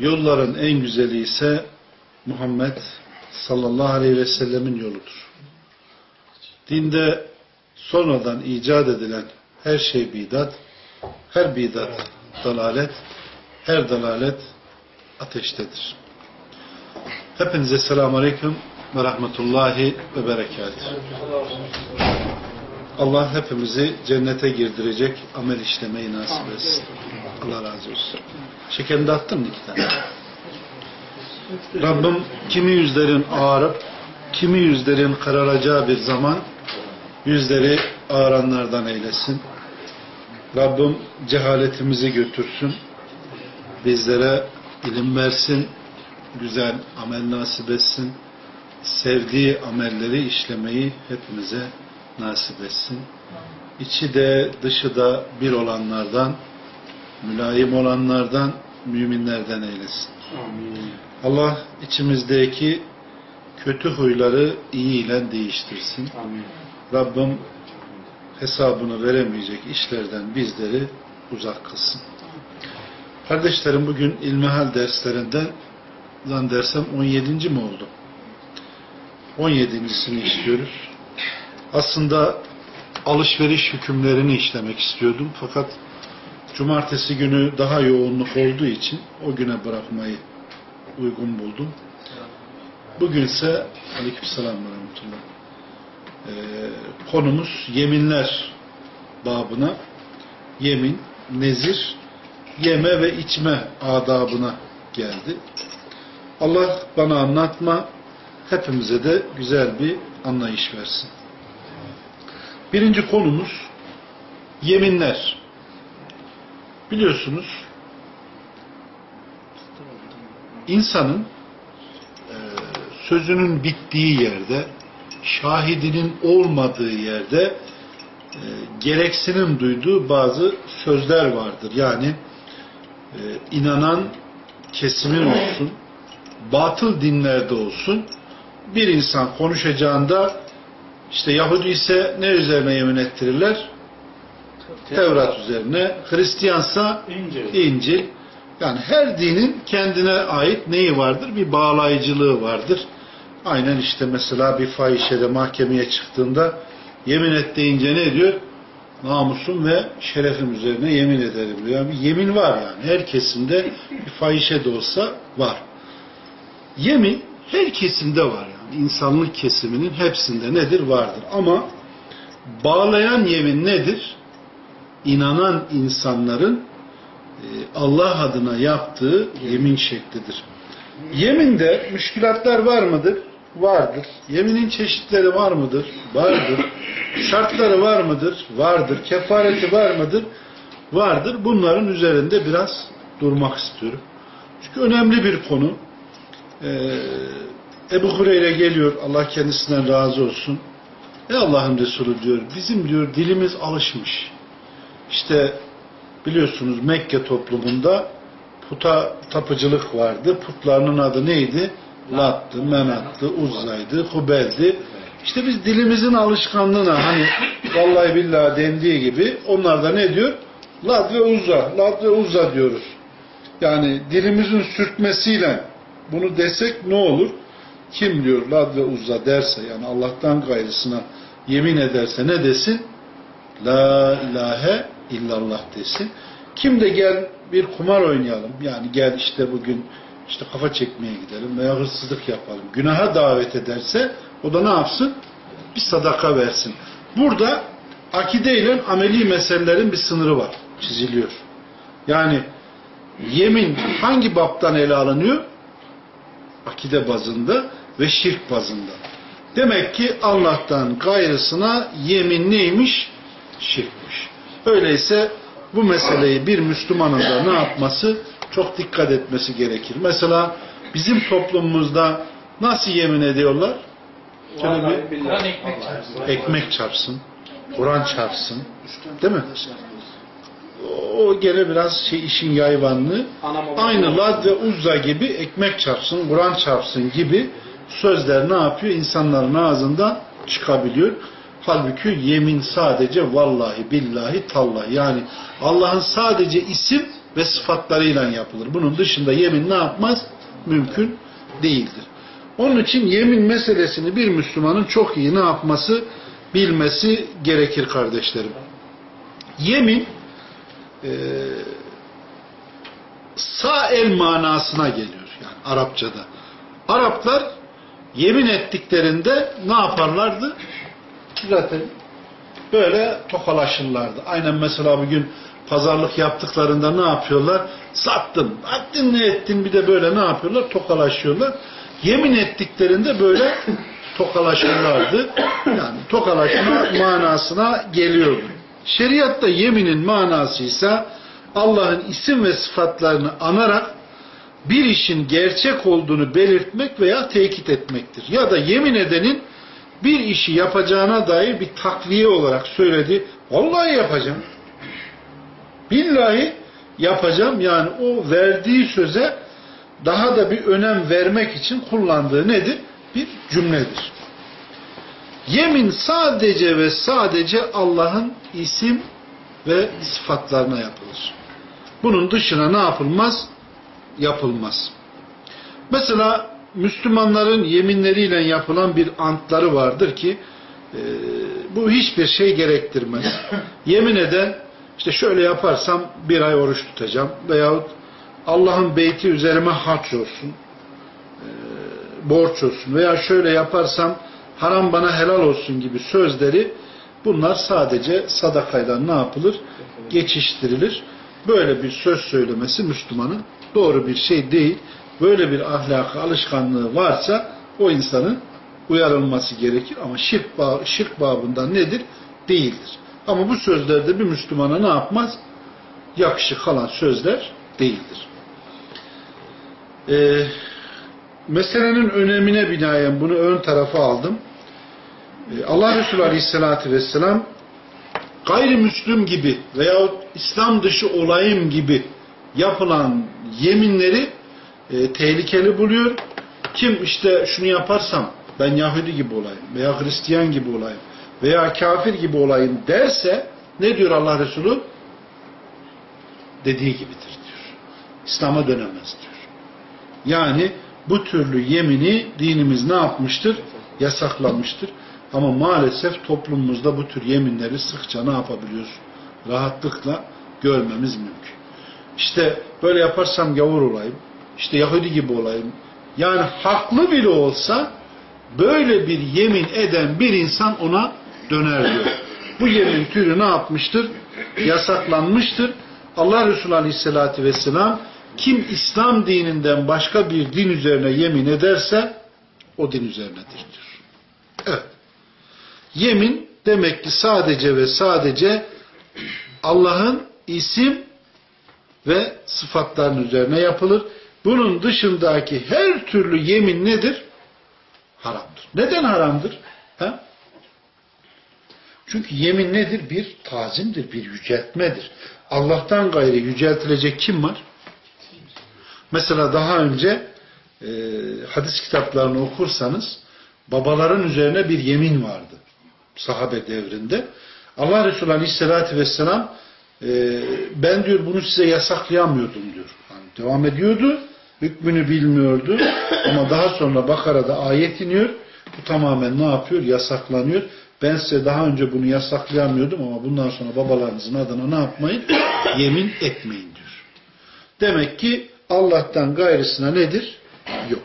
yolların en güzeli ise Muhammed sallallahu aleyhi ve sellemin yoludur. Dinde sonradan icat edilen her şey bidat, her bidat dalalet, her dalalet ateştedir. Hepinize selamun aleyküm ve rahmetullahi ve berekatuhu. Allah hepimizi cennete girdirecek amel işlemeyi nasip etsin. Allah razı olsun. Şekerini de attın mı iki tane? Rabbim kimi yüzlerin ağarıp kimi yüzlerin kararacağı bir zaman yüzleri ağaranlardan eylesin. Rabbim cehaletimizi götürsün. Bizlere ilim versin. Güzel amel nasip etsin. Sevdiği amelleri işlemeyi hepimize nasip etsin. İçi de dışı da bir olanlardan, mülayim olanlardan, müminlerden eylesin. Allah içimizdeki kötü huyları iyi ile değiştirsin. Rabbim hesabını veremeyecek işlerden bizleri uzak kılsın. Kardeşlerim bugün ilmihal derslerinden zannedersem 17. mi oldu? 17.sini işliyoruz. Aslında alışveriş hükümlerini işlemek istiyordum fakat cumartesi günü daha yoğunluk olduğu için o güne bırakmayı uygun buldum. Bugünse aleykümselam ve rahmetullah ee, konumuz yeminler babına yemin, nezir, yeme ve içme adabına geldi. Allah bana anlatma, hepimize de güzel bir anlayış versin. Birinci konumuz yeminler. Biliyorsunuz insanın e, sözünün bittiği yerde şahidinin olmadığı yerde e, gereksinim duyduğu bazı sözler vardır. Yani e, inanan kesimin olsun, batıl dinlerde olsun bir insan konuşacağında işte Yahudi ise ne üzerine yemin ettirirler? Tevrat üzerine. Hristiyansa İncil. İncil. Yani her dinin kendine ait neyi vardır? Bir bağlayıcılığı vardır. Aynen işte mesela bir fahişede mahkemeye çıktığında yemin et deyince ne diyor? Namusum ve şerefim üzerine yemin ederim diyor. Yani bir yemin var yani. Her kesimde bir fahişe de olsa var. Yemin her kesimde var yani. İnsanlık kesiminin hepsinde nedir? Vardır. Ama bağlayan yemin nedir? İnanan insanların e, Allah adına yaptığı yemin şeklidir. Yeminde müşkülatlar var mıdır? Vardır. Yeminin çeşitleri var mıdır? Vardır. Şartları var mıdır? Vardır. Kefareti var mıdır? Vardır. Bunların üzerinde biraz durmak istiyorum. Çünkü önemli bir konu. Ee, Ebu Hureyre geliyor. Allah kendisinden razı olsun. Ey Allah'ın Resulü diyor. Bizim diyor dilimiz alışmış. İşte biliyorsunuz Mekke toplumunda puta tapıcılık vardı. Putlarının adı neydi? Lat'tı, Menat'tı, Uzza'ydı, Hubel'di. İşte biz dilimizin alışkanlığına hani vallahi billahi dendiği gibi onlar da ne diyor? Lat ve Uzza, Lat ve Uzza diyoruz. Yani dilimizin sürtmesiyle bunu desek ne olur? Kim diyor Lat ve Uzza derse yani Allah'tan gayrısına yemin ederse ne desin? La ilahe illallah desin. Kim de gel bir kumar oynayalım. Yani gel işte bugün işte kafa çekmeye gidelim veya hırsızlık yapalım. Günaha davet ederse o da ne yapsın? Bir sadaka versin. Burada akide ile ameli meselelerin bir sınırı var. Çiziliyor. Yani yemin hangi baptan ele alınıyor? Akide bazında ve şirk bazında. Demek ki Allah'tan gayrısına yemin neymiş? Şirkmiş. Öyleyse bu meseleyi bir Müslümanın da ne yapması? çok dikkat etmesi gerekir. Mesela bizim toplumumuzda nasıl yemin ediyorlar? Şöyle bir ekmek çarpsın. ekmek çarpsın, Kur'an çarpsın. Değil mi? O gene biraz şey işin yayvanlığı. Aynı Lad ve Uzza gibi ekmek çarpsın, Kur'an çarpsın gibi sözler ne yapıyor? İnsanların ağzından çıkabiliyor. Halbuki yemin sadece vallahi, billahi, tallahi. Yani Allah'ın sadece isim ve sıfatlarıyla yapılır. Bunun dışında yemin ne yapmaz? Mümkün değildir. Onun için yemin meselesini bir Müslümanın çok iyi ne yapması, bilmesi gerekir kardeşlerim. Yemin e, sağ el manasına geliyor yani Arapçada. Araplar yemin ettiklerinde ne yaparlardı? Zaten böyle tokalaşırlardı. Aynen mesela bugün pazarlık yaptıklarında ne yapıyorlar? Sattın, attın ne ettin bir de böyle ne yapıyorlar? Tokalaşıyorlar. Yemin ettiklerinde böyle tokalaşırlardı. Yani tokalaşma manasına geliyordu. Şeriatta yeminin manası ise Allah'ın isim ve sıfatlarını anarak bir işin gerçek olduğunu belirtmek veya tekit etmektir. Ya da yemin edenin bir işi yapacağına dair bir takviye olarak söyledi. Vallahi yapacağım. Billahi yapacağım. Yani o verdiği söze daha da bir önem vermek için kullandığı nedir? Bir cümledir. Yemin sadece ve sadece Allah'ın isim ve sıfatlarına yapılır. Bunun dışına ne yapılmaz? Yapılmaz. Mesela Müslümanların yeminleriyle yapılan bir antları vardır ki e, bu hiçbir şey gerektirmez. Yemin eden işte şöyle yaparsam bir ay oruç tutacağım veyahut Allah'ın beyti üzerime harç olsun, e, borç olsun veya şöyle yaparsam haram bana helal olsun gibi sözleri bunlar sadece sadakayla ne yapılır? Geçiştirilir. Böyle bir söz söylemesi Müslümanın doğru bir şey değil. Böyle bir ahlakı, alışkanlığı varsa o insanın uyarılması gerekir. Ama şirk, bağ, şirk babından nedir? Değildir. Ama bu sözlerde bir Müslümana ne yapmaz? Yakışık kalan sözler değildir. Ee, meselenin önemine binaen bunu ön tarafa aldım. Ee, Allah Resulü Aleyhisselatü Vesselam gayrimüslim gibi veyahut İslam dışı olayım gibi yapılan yeminleri e, tehlikeli buluyor. Kim işte şunu yaparsam ben Yahudi gibi olayım veya Hristiyan gibi olayım veya kafir gibi olayım derse ne diyor Allah Resulü? Dediği gibidir diyor. İslam'a dönemez diyor. Yani bu türlü yemini dinimiz ne yapmıştır? Yasaklamıştır. Ama maalesef toplumumuzda bu tür yeminleri sıkça ne yapabiliyoruz? Rahatlıkla görmemiz mümkün. İşte böyle yaparsam gavur olayım, işte Yahudi gibi olayım. Yani haklı bile olsa böyle bir yemin eden bir insan ona döner diyor. Bu yemin türü ne yapmıştır? Yasaklanmıştır. Allah Resulü Aleyhisselatü Vesselam kim İslam dininden başka bir din üzerine yemin ederse o din üzerinedir diyor. Evet. Yemin demek ki sadece ve sadece Allah'ın isim ve sıfatların üzerine yapılır. Bunun dışındaki her türlü yemin nedir? Haramdır. Neden haramdır? Ha? Çünkü yemin nedir? Bir tazimdir, bir yüceltmedir. Allah'tan gayrı yüceltilecek kim var? Mesela daha önce e, hadis kitaplarını okursanız babaların üzerine bir yemin vardı. Sahabe devrinde. Allah Resulü Aleyhisselatü Vesselam e, ben diyor bunu size yasaklayamıyordum diyor. Yani devam ediyordu. Hükmünü bilmiyordu. Ama daha sonra Bakara'da ayet iniyor. Bu tamamen ne yapıyor? Yasaklanıyor. Ben size daha önce bunu yasaklayamıyordum ama bundan sonra babalarınızın adına ne yapmayın? Yemin etmeyin diyor. Demek ki Allah'tan gayrısına nedir? Yok.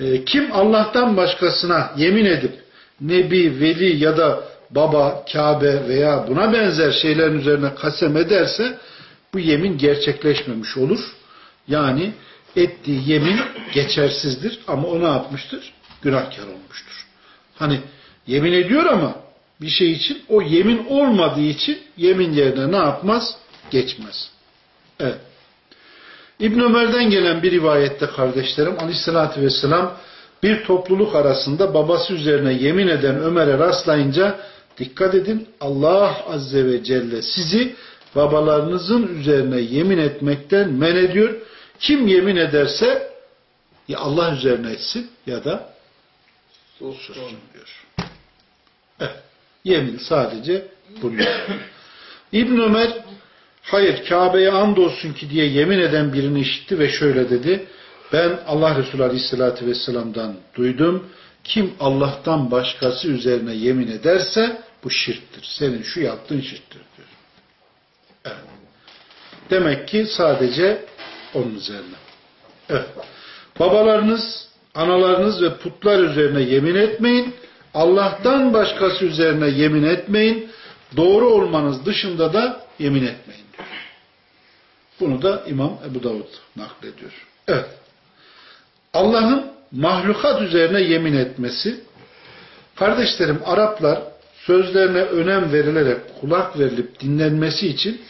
E, kim Allah'tan başkasına yemin edip Nebi, Veli ya da baba, Kabe veya buna benzer şeylerin üzerine kasem ederse bu yemin gerçekleşmemiş olur. Yani ettiği yemin geçersizdir ama o ne yapmıştır? Günahkar olmuştur. Hani yemin ediyor ama bir şey için o yemin olmadığı için yemin yerine ne yapmaz? Geçmez. Evet. İbn Ömer'den gelen bir rivayette kardeşlerim Aleyhisselatü Vesselam bir topluluk arasında babası üzerine yemin eden Ömer'e rastlayınca dikkat edin Allah Azze ve Celle sizi babalarınızın üzerine yemin etmekten men ediyor. Kim yemin ederse ya Allah üzerine etsin ya da sussun diyor. Evet. Yemin sadece bunu. İbn Ömer hayır Kabe'ye andolsun ki diye yemin eden birini işitti ve şöyle dedi. Ben Allah Resulü Aleyhisselatü Vesselam'dan duydum. Kim Allah'tan başkası üzerine yemin ederse bu şirktir. Senin şu yaptığın şirktir diyor. Evet. Demek ki sadece onun üzerine. Evet. Babalarınız, analarınız ve putlar üzerine yemin etmeyin. Allah'tan başkası üzerine yemin etmeyin. Doğru olmanız dışında da yemin etmeyin diyor. Bunu da İmam Ebu Davud naklediyor. Evet. Allah'ın mahlukat üzerine yemin etmesi, kardeşlerim Araplar sözlerine önem verilerek kulak verilip dinlenmesi için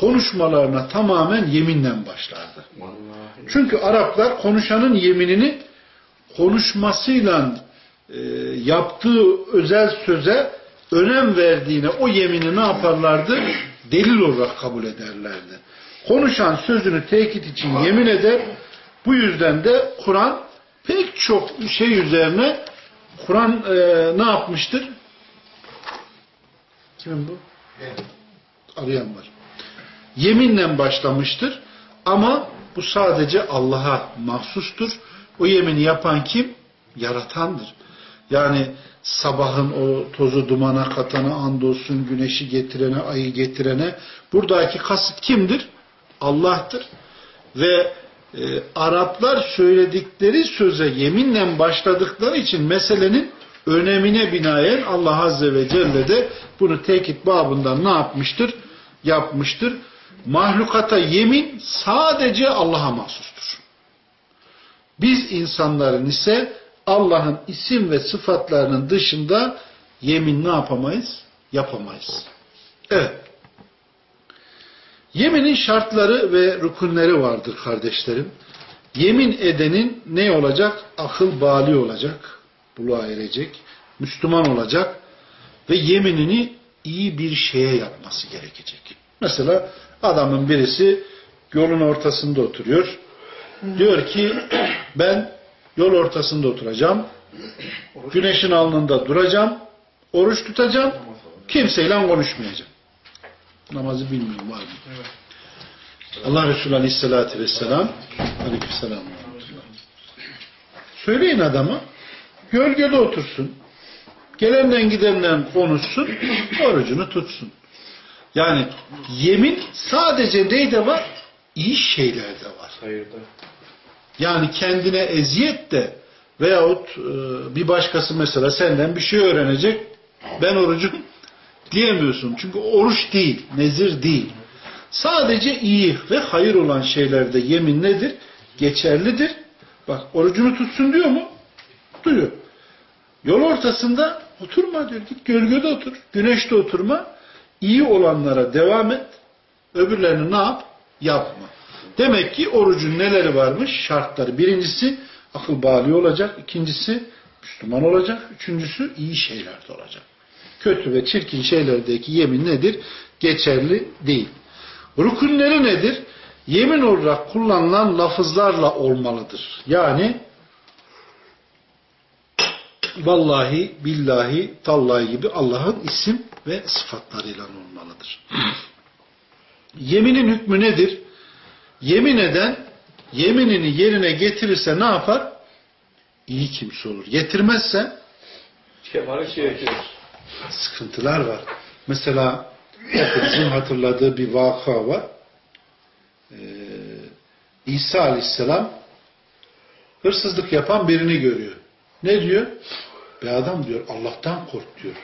konuşmalarına tamamen yeminle başlardı. Çünkü Araplar konuşanın yeminini konuşmasıyla e, yaptığı özel söze önem verdiğine o yemini ne yaparlardı? Delil olarak kabul ederlerdi. Konuşan sözünü tekit için yemin eder. Bu yüzden de Kur'an pek çok şey üzerine Kur'an e, ne yapmıştır? Kimin bu? Arayan var. Yeminle başlamıştır. Ama bu sadece Allah'a mahsustur. O yemini yapan kim? Yaratandır. Yani sabahın o tozu dumana katana andolsun, güneşi getirene, ayı getirene. Buradaki kasıt kimdir? Allah'tır. Ve e, Araplar söyledikleri söze yeminle başladıkları için meselenin önemine binaen Allah Azze ve Celle de bunu tekit babından ne yapmıştır? Yapmıştır. Mahlukata yemin sadece Allah'a mahsustur. Biz insanların ise Allah'ın isim ve sıfatlarının dışında yemin ne yapamayız? Yapamayız. Evet. Yeminin şartları ve rükunleri vardır kardeşlerim. Yemin edenin ne olacak? Akıl bali olacak. Buluğa erecek. Müslüman olacak. Ve yeminini iyi bir şeye yapması gerekecek. Mesela adamın birisi yolun ortasında oturuyor. Diyor ki ben yol ortasında oturacağım. Güneşin alnında duracağım. Oruç tutacağım. Kimseyle konuşmayacağım. Namazı bilmiyorum var mı? Evet. Allah Resulü Aleyhisselatü Vesselam Aleykümselam Söyleyin adama gölgede otursun. Gelenden gidenden konuşsun. Orucunu tutsun. Yani yemin sadece neyde var? İyi şeylerde var. Hayırda. Yani kendine eziyet de veyahut e, bir başkası mesela senden bir şey öğrenecek. Ben orucum diyemiyorsun. Çünkü oruç değil, nezir değil. Sadece iyi ve hayır olan şeylerde yemin nedir? Geçerlidir. Bak orucunu tutsun diyor mu? Duyuyor. Yol ortasında oturma diyor. Git gölgede otur. Güneşte oturma. İyi olanlara devam et. Öbürlerini ne yap? Yapma. Demek ki orucun neleri varmış? Şartları. Birincisi akıl bali olacak. İkincisi Müslüman olacak. Üçüncüsü iyi şeylerde olacak kötü ve çirkin şeylerdeki yemin nedir? Geçerli değil. Rükünleri nedir? Yemin olarak kullanılan lafızlarla olmalıdır. Yani vallahi, billahi, tallahi gibi Allah'ın isim ve sıfatlarıyla olmalıdır. Yeminin hükmü nedir? Yemin eden yeminini yerine getirirse ne yapar? İyi kimse olur. Getirmezse Kefaret şey sıkıntılar var. Mesela hepimizin hatırladığı bir vaka var. Ee, İsa Aleyhisselam hırsızlık yapan birini görüyor. Ne diyor? Be adam diyor Allah'tan kork diyor.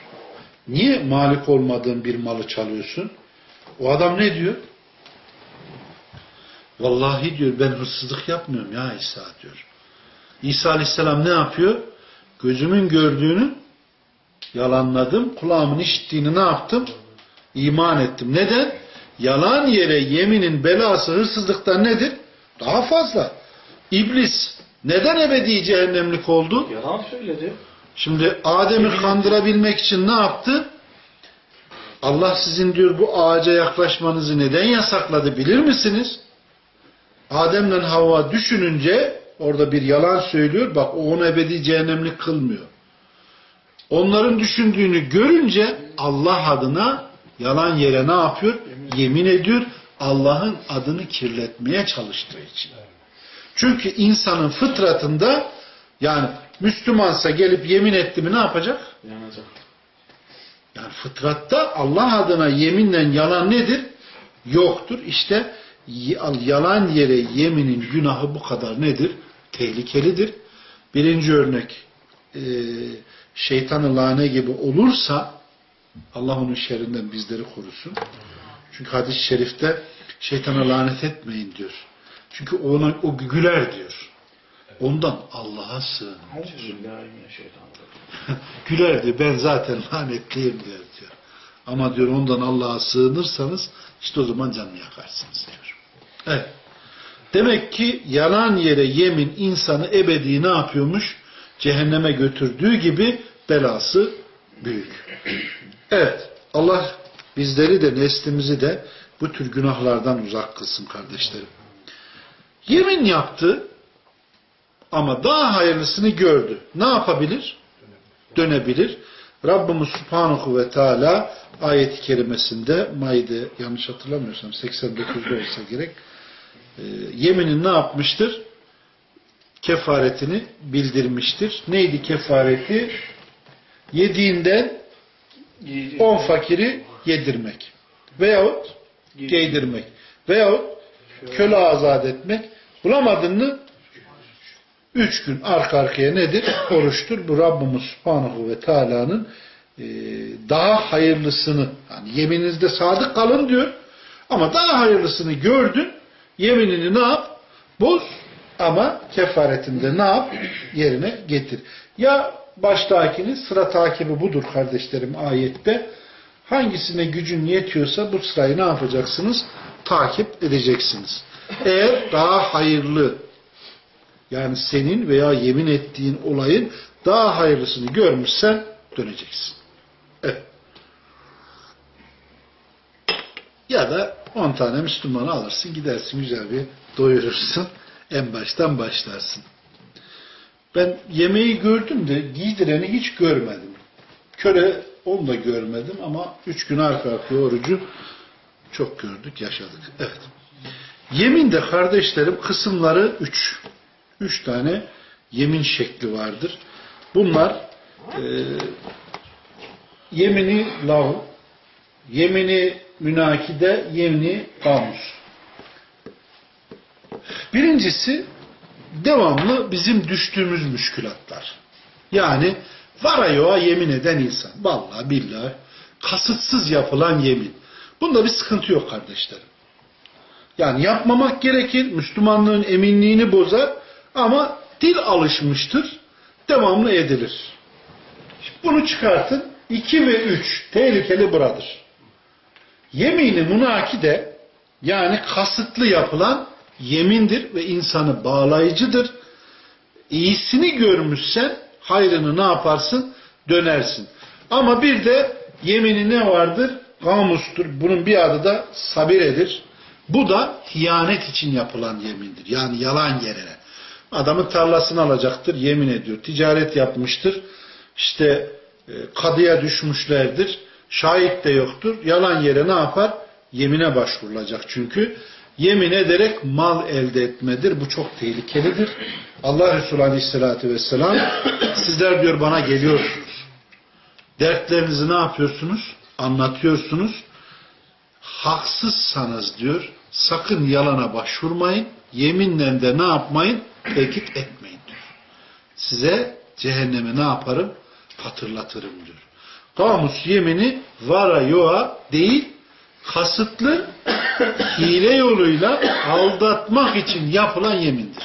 Niye malik olmadığın bir malı çalıyorsun? O adam ne diyor? Vallahi diyor ben hırsızlık yapmıyorum ya İsa diyor. İsa Aleyhisselam ne yapıyor? Gözümün gördüğünü yalanladım. Kulağımın işittiğini ne yaptım? İman ettim. Neden? Yalan yere yeminin belası hırsızlıktan nedir? Daha fazla. İblis neden ebedi cehennemlik oldu? Yalan söyledi. Şimdi Adem'i kandırabilmek için ne yaptı? Allah sizin diyor bu ağaca yaklaşmanızı neden yasakladı bilir misiniz? Adem'le Havva düşününce orada bir yalan söylüyor. Bak o onu ebedi cehennemlik kılmıyor. Onların düşündüğünü görünce Allah adına yalan yere ne yapıyor? Yemin ediyor. Allah'ın adını kirletmeye çalıştığı için. Çünkü insanın fıtratında yani Müslümansa gelip yemin etti mi ne yapacak? Yanacak. Yani fıtratta Allah adına yeminle yalan nedir? Yoktur. İşte yalan yere yeminin günahı bu kadar nedir? Tehlikelidir. Birinci örnek e, şeytanı lane gibi olursa Allah onun şerrinden bizleri korusun. Çünkü hadis-i şerifte şeytana lanet etmeyin diyor. Çünkü ona o güler diyor. Ondan Allah'a sığın. Bismillahirrahmanirrahim. Güler diyor ben zaten lanetliyim diyor, diyor. Ama diyor ondan Allah'a sığınırsanız işte o zaman canını yakarsınız diyor. Evet. Demek ki yalan yere yemin insanı ebedi ne yapıyormuş? Cehenneme götürdüğü gibi belası büyük. Evet. Allah bizleri de neslimizi de bu tür günahlardan uzak kılsın kardeşlerim. Yemin yaptı ama daha hayırlısını gördü. Ne yapabilir? Dönebilir. Rabbimiz Subhanahu ve Teala ayet-i kerimesinde Maide yanlış hatırlamıyorsam 89'da olsa gerek e, yeminin ne yapmıştır? Kefaretini bildirmiştir. Neydi kefareti? Yediğinden on fakiri yedirmek. Veyahut giydirmek. Veyahut köle azat etmek. Bulamadın mı üç gün arka arkaya nedir? Oruçtur. Bu Rabbimiz Subhanahu ve Teala'nın e, daha hayırlısını yani yemininizde sadık kalın diyor. Ama daha hayırlısını gördün. Yeminini ne yap? Boz. Ama kefaretinde ne yap? Yerine getir. Ya baştakini sıra takibi budur kardeşlerim ayette. Hangisine gücün yetiyorsa bu sırayı ne yapacaksınız? Takip edeceksiniz. Eğer daha hayırlı yani senin veya yemin ettiğin olayın daha hayırlısını görmüşsen döneceksin. Evet. Ya da 10 tane Müslümanı alırsın gidersin güzel bir doyurursun. En baştan başlarsın. Ben yemeği gördüm de giydireni hiç görmedim. Köle onu da görmedim ama üç gün arka arkaya orucu çok gördük, yaşadık. Evet. Yemin de kardeşlerim kısımları üç. Üç tane yemin şekli vardır. Bunlar e, yemini lav, yemini münakide, yemini kamus. Birincisi devamlı bizim düştüğümüz müşkülatlar. Yani var yoğa yemin eden insan. Vallahi billahi kasıtsız yapılan yemin. Bunda bir sıkıntı yok kardeşlerim. Yani yapmamak gerekir. Müslümanlığın eminliğini bozar. Ama dil alışmıştır. Devamlı edilir. Bunu çıkartın. 2 ve 3 tehlikeli buradır. Yemini münakide yani kasıtlı yapılan yemindir ve insanı bağlayıcıdır. İyisini görmüşsen hayrını ne yaparsın? Dönersin. Ama bir de yemini ne vardır? Kamustur. Bunun bir adı da sabiredir. Bu da hiyanet için yapılan yemindir. Yani yalan yerine. Adamın tarlasını alacaktır, yemin ediyor. Ticaret yapmıştır. İşte e, kadıya düşmüşlerdir. Şahit de yoktur. Yalan yere ne yapar? Yemine başvurulacak çünkü. Yemin ederek mal elde etmedir. Bu çok tehlikelidir. Allah Resulü Aleyhisselatü Vesselam sizler diyor bana geliyorsunuz. Dertlerinizi ne yapıyorsunuz? Anlatıyorsunuz. Haksızsanız diyor sakın yalana başvurmayın. Yeminle de ne yapmayın? Tekit etmeyin diyor. Size cehennemi ne yaparım? Hatırlatırım diyor. Kamus yemini vara yoğa değil kasıtlı hile yoluyla aldatmak için yapılan yemindir.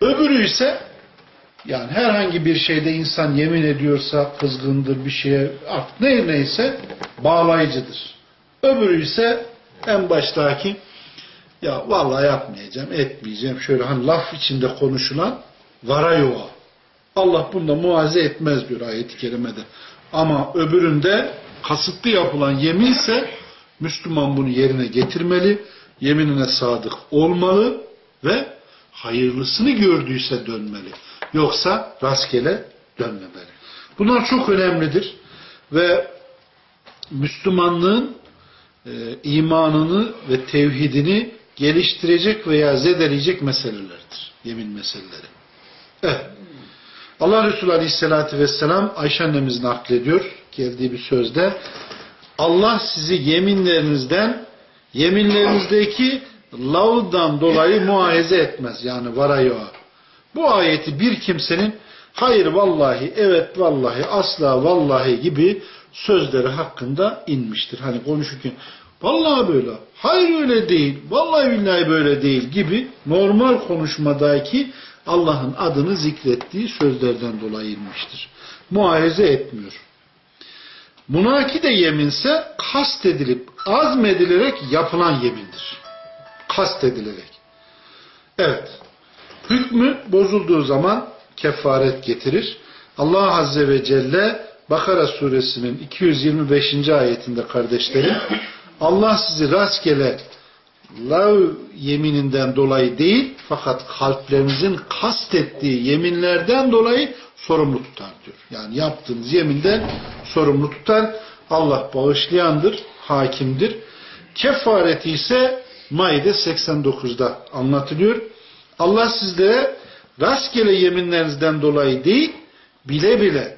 Öbürü ise yani herhangi bir şeyde insan yemin ediyorsa kızgındır bir şeye artık ne neyse bağlayıcıdır. Öbürü ise en baştaki Ya vallahi yapmayacağım, etmeyeceğim. Şöyle hani laf içinde konuşulan vara yoğa. Allah bunda muaze etmez diyor ayet-i kerimede. Ama öbüründe kasıtlı yapılan yeminse Müslüman bunu yerine getirmeli, yeminine sadık olmalı ve hayırlısını gördüyse dönmeli. Yoksa rastgele dönmemeli. Bunlar çok önemlidir ve Müslümanlığın e, imanını ve tevhidini geliştirecek veya zedeleyecek meselelerdir. Yemin meseleleri. Evet. Allah Resulü Aleyhisselatü Vesselam Ayşe annemiz naklediyor geldiği bir sözde Allah sizi yeminlerinizden yeminlerinizdeki lavdan dolayı muahize etmez. Yani varayı Bu ayeti bir kimsenin hayır vallahi, evet vallahi, asla vallahi gibi sözleri hakkında inmiştir. Hani konuşurken vallahi böyle, hayır öyle değil, vallahi billahi böyle değil gibi normal konuşmadaki Allah'ın adını zikrettiği sözlerden dolayı inmiştir. Muahize etmiyor. Munaki de yeminse kast edilip azmedilerek yapılan yemindir. Kast edilerek. Evet. Hükmü bozulduğu zaman kefaret getirir. Allah Azze ve Celle Bakara suresinin 225. ayetinde kardeşlerim Allah sizi rastgele lav yemininden dolayı değil fakat kalplerinizin kastettiği yeminlerden dolayı sorumlu tutar diyor. Yani yaptığınız yeminden sorumlu tutar. Allah bağışlayandır, hakimdir. Kefareti ise Maide 89'da anlatılıyor. Allah sizlere rastgele yeminlerinizden dolayı değil, bile bile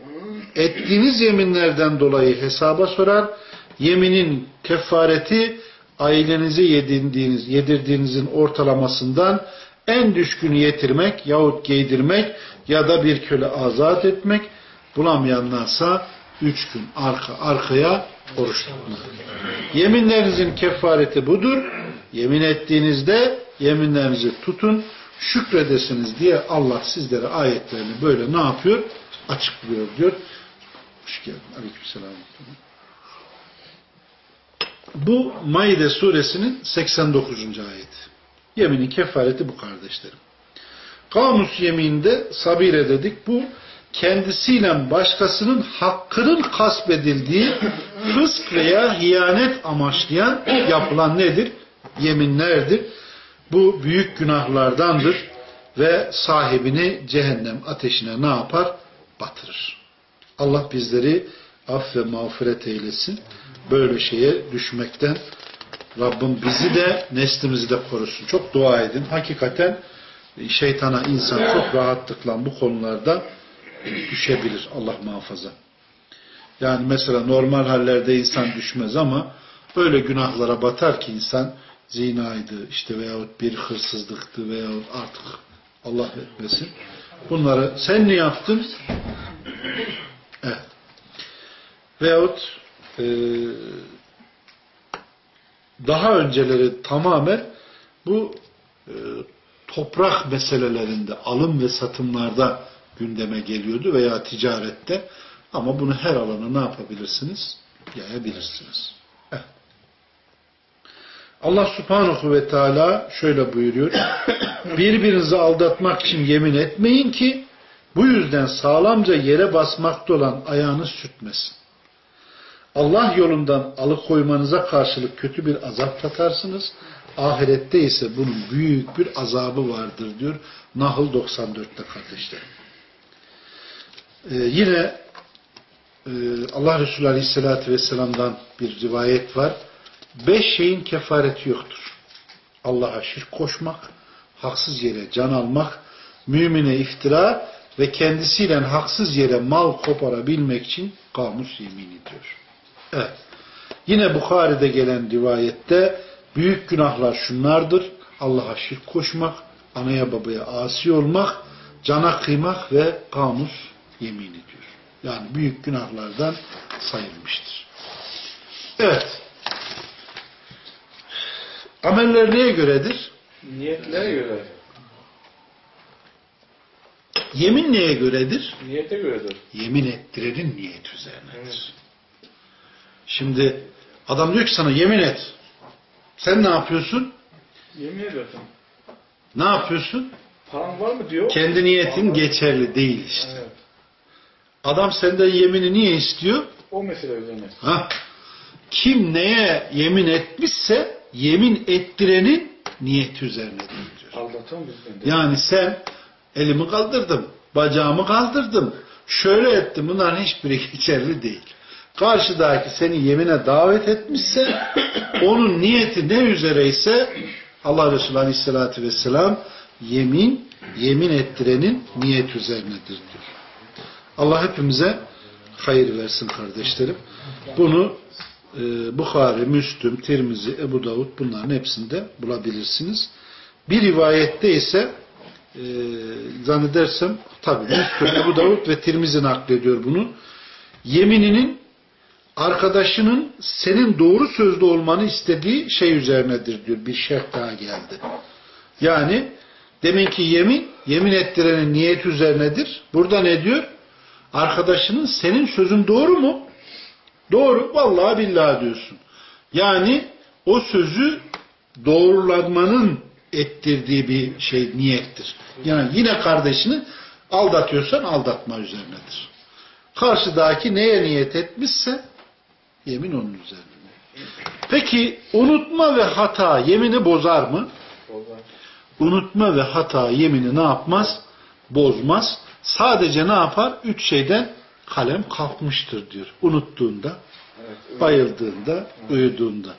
ettiğiniz yeminlerden dolayı hesaba sorar. Yeminin kefareti ailenize yedirdiğiniz, yedirdiğinizin ortalamasından en düşkünü yetirmek yahut giydirmek ya da bir köle azat etmek bulamayanlarsa üç gün arka arkaya oruç tutmak. Yeminlerinizin kefareti budur. Yemin ettiğinizde yeminlerinizi tutun şükredesiniz diye Allah sizlere ayetlerini böyle ne yapıyor? Açıklıyor diyor. Hoş geldin. Aleykümselam. Bu Maide suresinin 89. ayeti. Yeminin kefareti bu kardeşlerim. Kamus yemininde sabire dedik. Bu kendisiyle başkasının hakkının kasbedildiği fısk veya hiyanet amaçlayan yapılan nedir? Yeminlerdir. Bu büyük günahlardandır ve sahibini cehennem ateşine ne yapar? Batırır. Allah bizleri af ve mağfiret eylesin. Böyle şeye düşmekten Rabbim bizi de neslimizi de korusun. Çok dua edin. Hakikaten şeytana insan çok rahatlıkla bu konularda düşebilir. Allah muhafaza. Yani mesela normal hallerde insan düşmez ama böyle günahlara batar ki insan zinaydı işte veyahut bir hırsızlıktı veyahut artık Allah etmesin. Bunları sen ne yaptın? Evet. Veyahut e, daha önceleri tamamen bu e, toprak meselelerinde alım ve satımlarda gündeme geliyordu veya ticarette ama bunu her alana ne yapabilirsiniz? Yayabilirsiniz. Allah subhanahu ve teala şöyle buyuruyor. Birbirinizi aldatmak için yemin etmeyin ki bu yüzden sağlamca yere basmakta olan ayağınız sürtmesin. Allah yolundan alıkoymanıza karşılık kötü bir azap tatarsınız. Ahirette ise bunun büyük bir azabı vardır diyor. Nahl 94'te kardeşlerim. Ee, yine e, Allah Resulü Aleyhisselatü Vesselam'dan bir rivayet var. Beş şeyin kefareti yoktur. Allah'a şirk koşmak, haksız yere can almak, mümine iftira ve kendisiyle haksız yere mal koparabilmek için kamus yemini diyor. Evet. Yine Bukhari'de gelen rivayette büyük günahlar şunlardır. Allah'a şirk koşmak, anaya babaya asi olmak, cana kıymak ve kamus yemin ediyor. Yani büyük günahlardan sayılmıştır. Evet. Ameller neye göredir? Niyetlere göre. Yemin neye göredir? Niyete göredir. Yemin ettirenin niyet üzerinedir. Evet. Şimdi adam diyor ki sana yemin et. Sen ne yapıyorsun? Yemin ediyorsun. Ne yapıyorsun? Paran var mı diyor. Kendi niyetin geçerli değil işte. Evet. Adam senden yemini niye istiyor? O mesele üzerine. Ha? Kim neye yemin etmişse yemin ettirenin niyeti üzerinedir diyor. Aldatan bizden de. Yani sen elimi kaldırdım, bacağımı kaldırdım, şöyle ettim bunların hiçbiri geçerli değil. Karşıdaki seni yemine davet etmişse onun niyeti ne üzereyse Allah Resulü Aleyhisselatü Vesselam yemin, yemin ettirenin niyet üzerinedir diyor. Allah hepimize hayır versin kardeşlerim. Bunu e, Bukhari, Müslüm, Tirmizi, Ebu Davud bunların hepsinde bulabilirsiniz. Bir rivayette ise e, zannedersem tabi Müslüm, Ebu Davud ve Tirmizi naklediyor bunu. Yemininin arkadaşının senin doğru sözlü olmanı istediği şey üzerinedir diyor. Bir şerh daha geldi. Yani deminki yemin, yemin ettirenin niyet üzerinedir. Burada ne diyor? Arkadaşının senin sözün doğru mu? Doğru. Vallahi billahi diyorsun. Yani o sözü doğrulanmanın ettirdiği bir şey niyettir. Yani yine kardeşini aldatıyorsan aldatma üzerinedir. Karşıdaki neye niyet etmişse yemin onun üzerine. Peki unutma ve hata yemini bozar mı? Bozar. Unutma ve hata yemini ne yapmaz? Bozmaz. Sadece ne yapar? Üç şeyden kalem kalkmıştır diyor. Unuttuğunda, Evet. bayıldığında, uyuduğunda.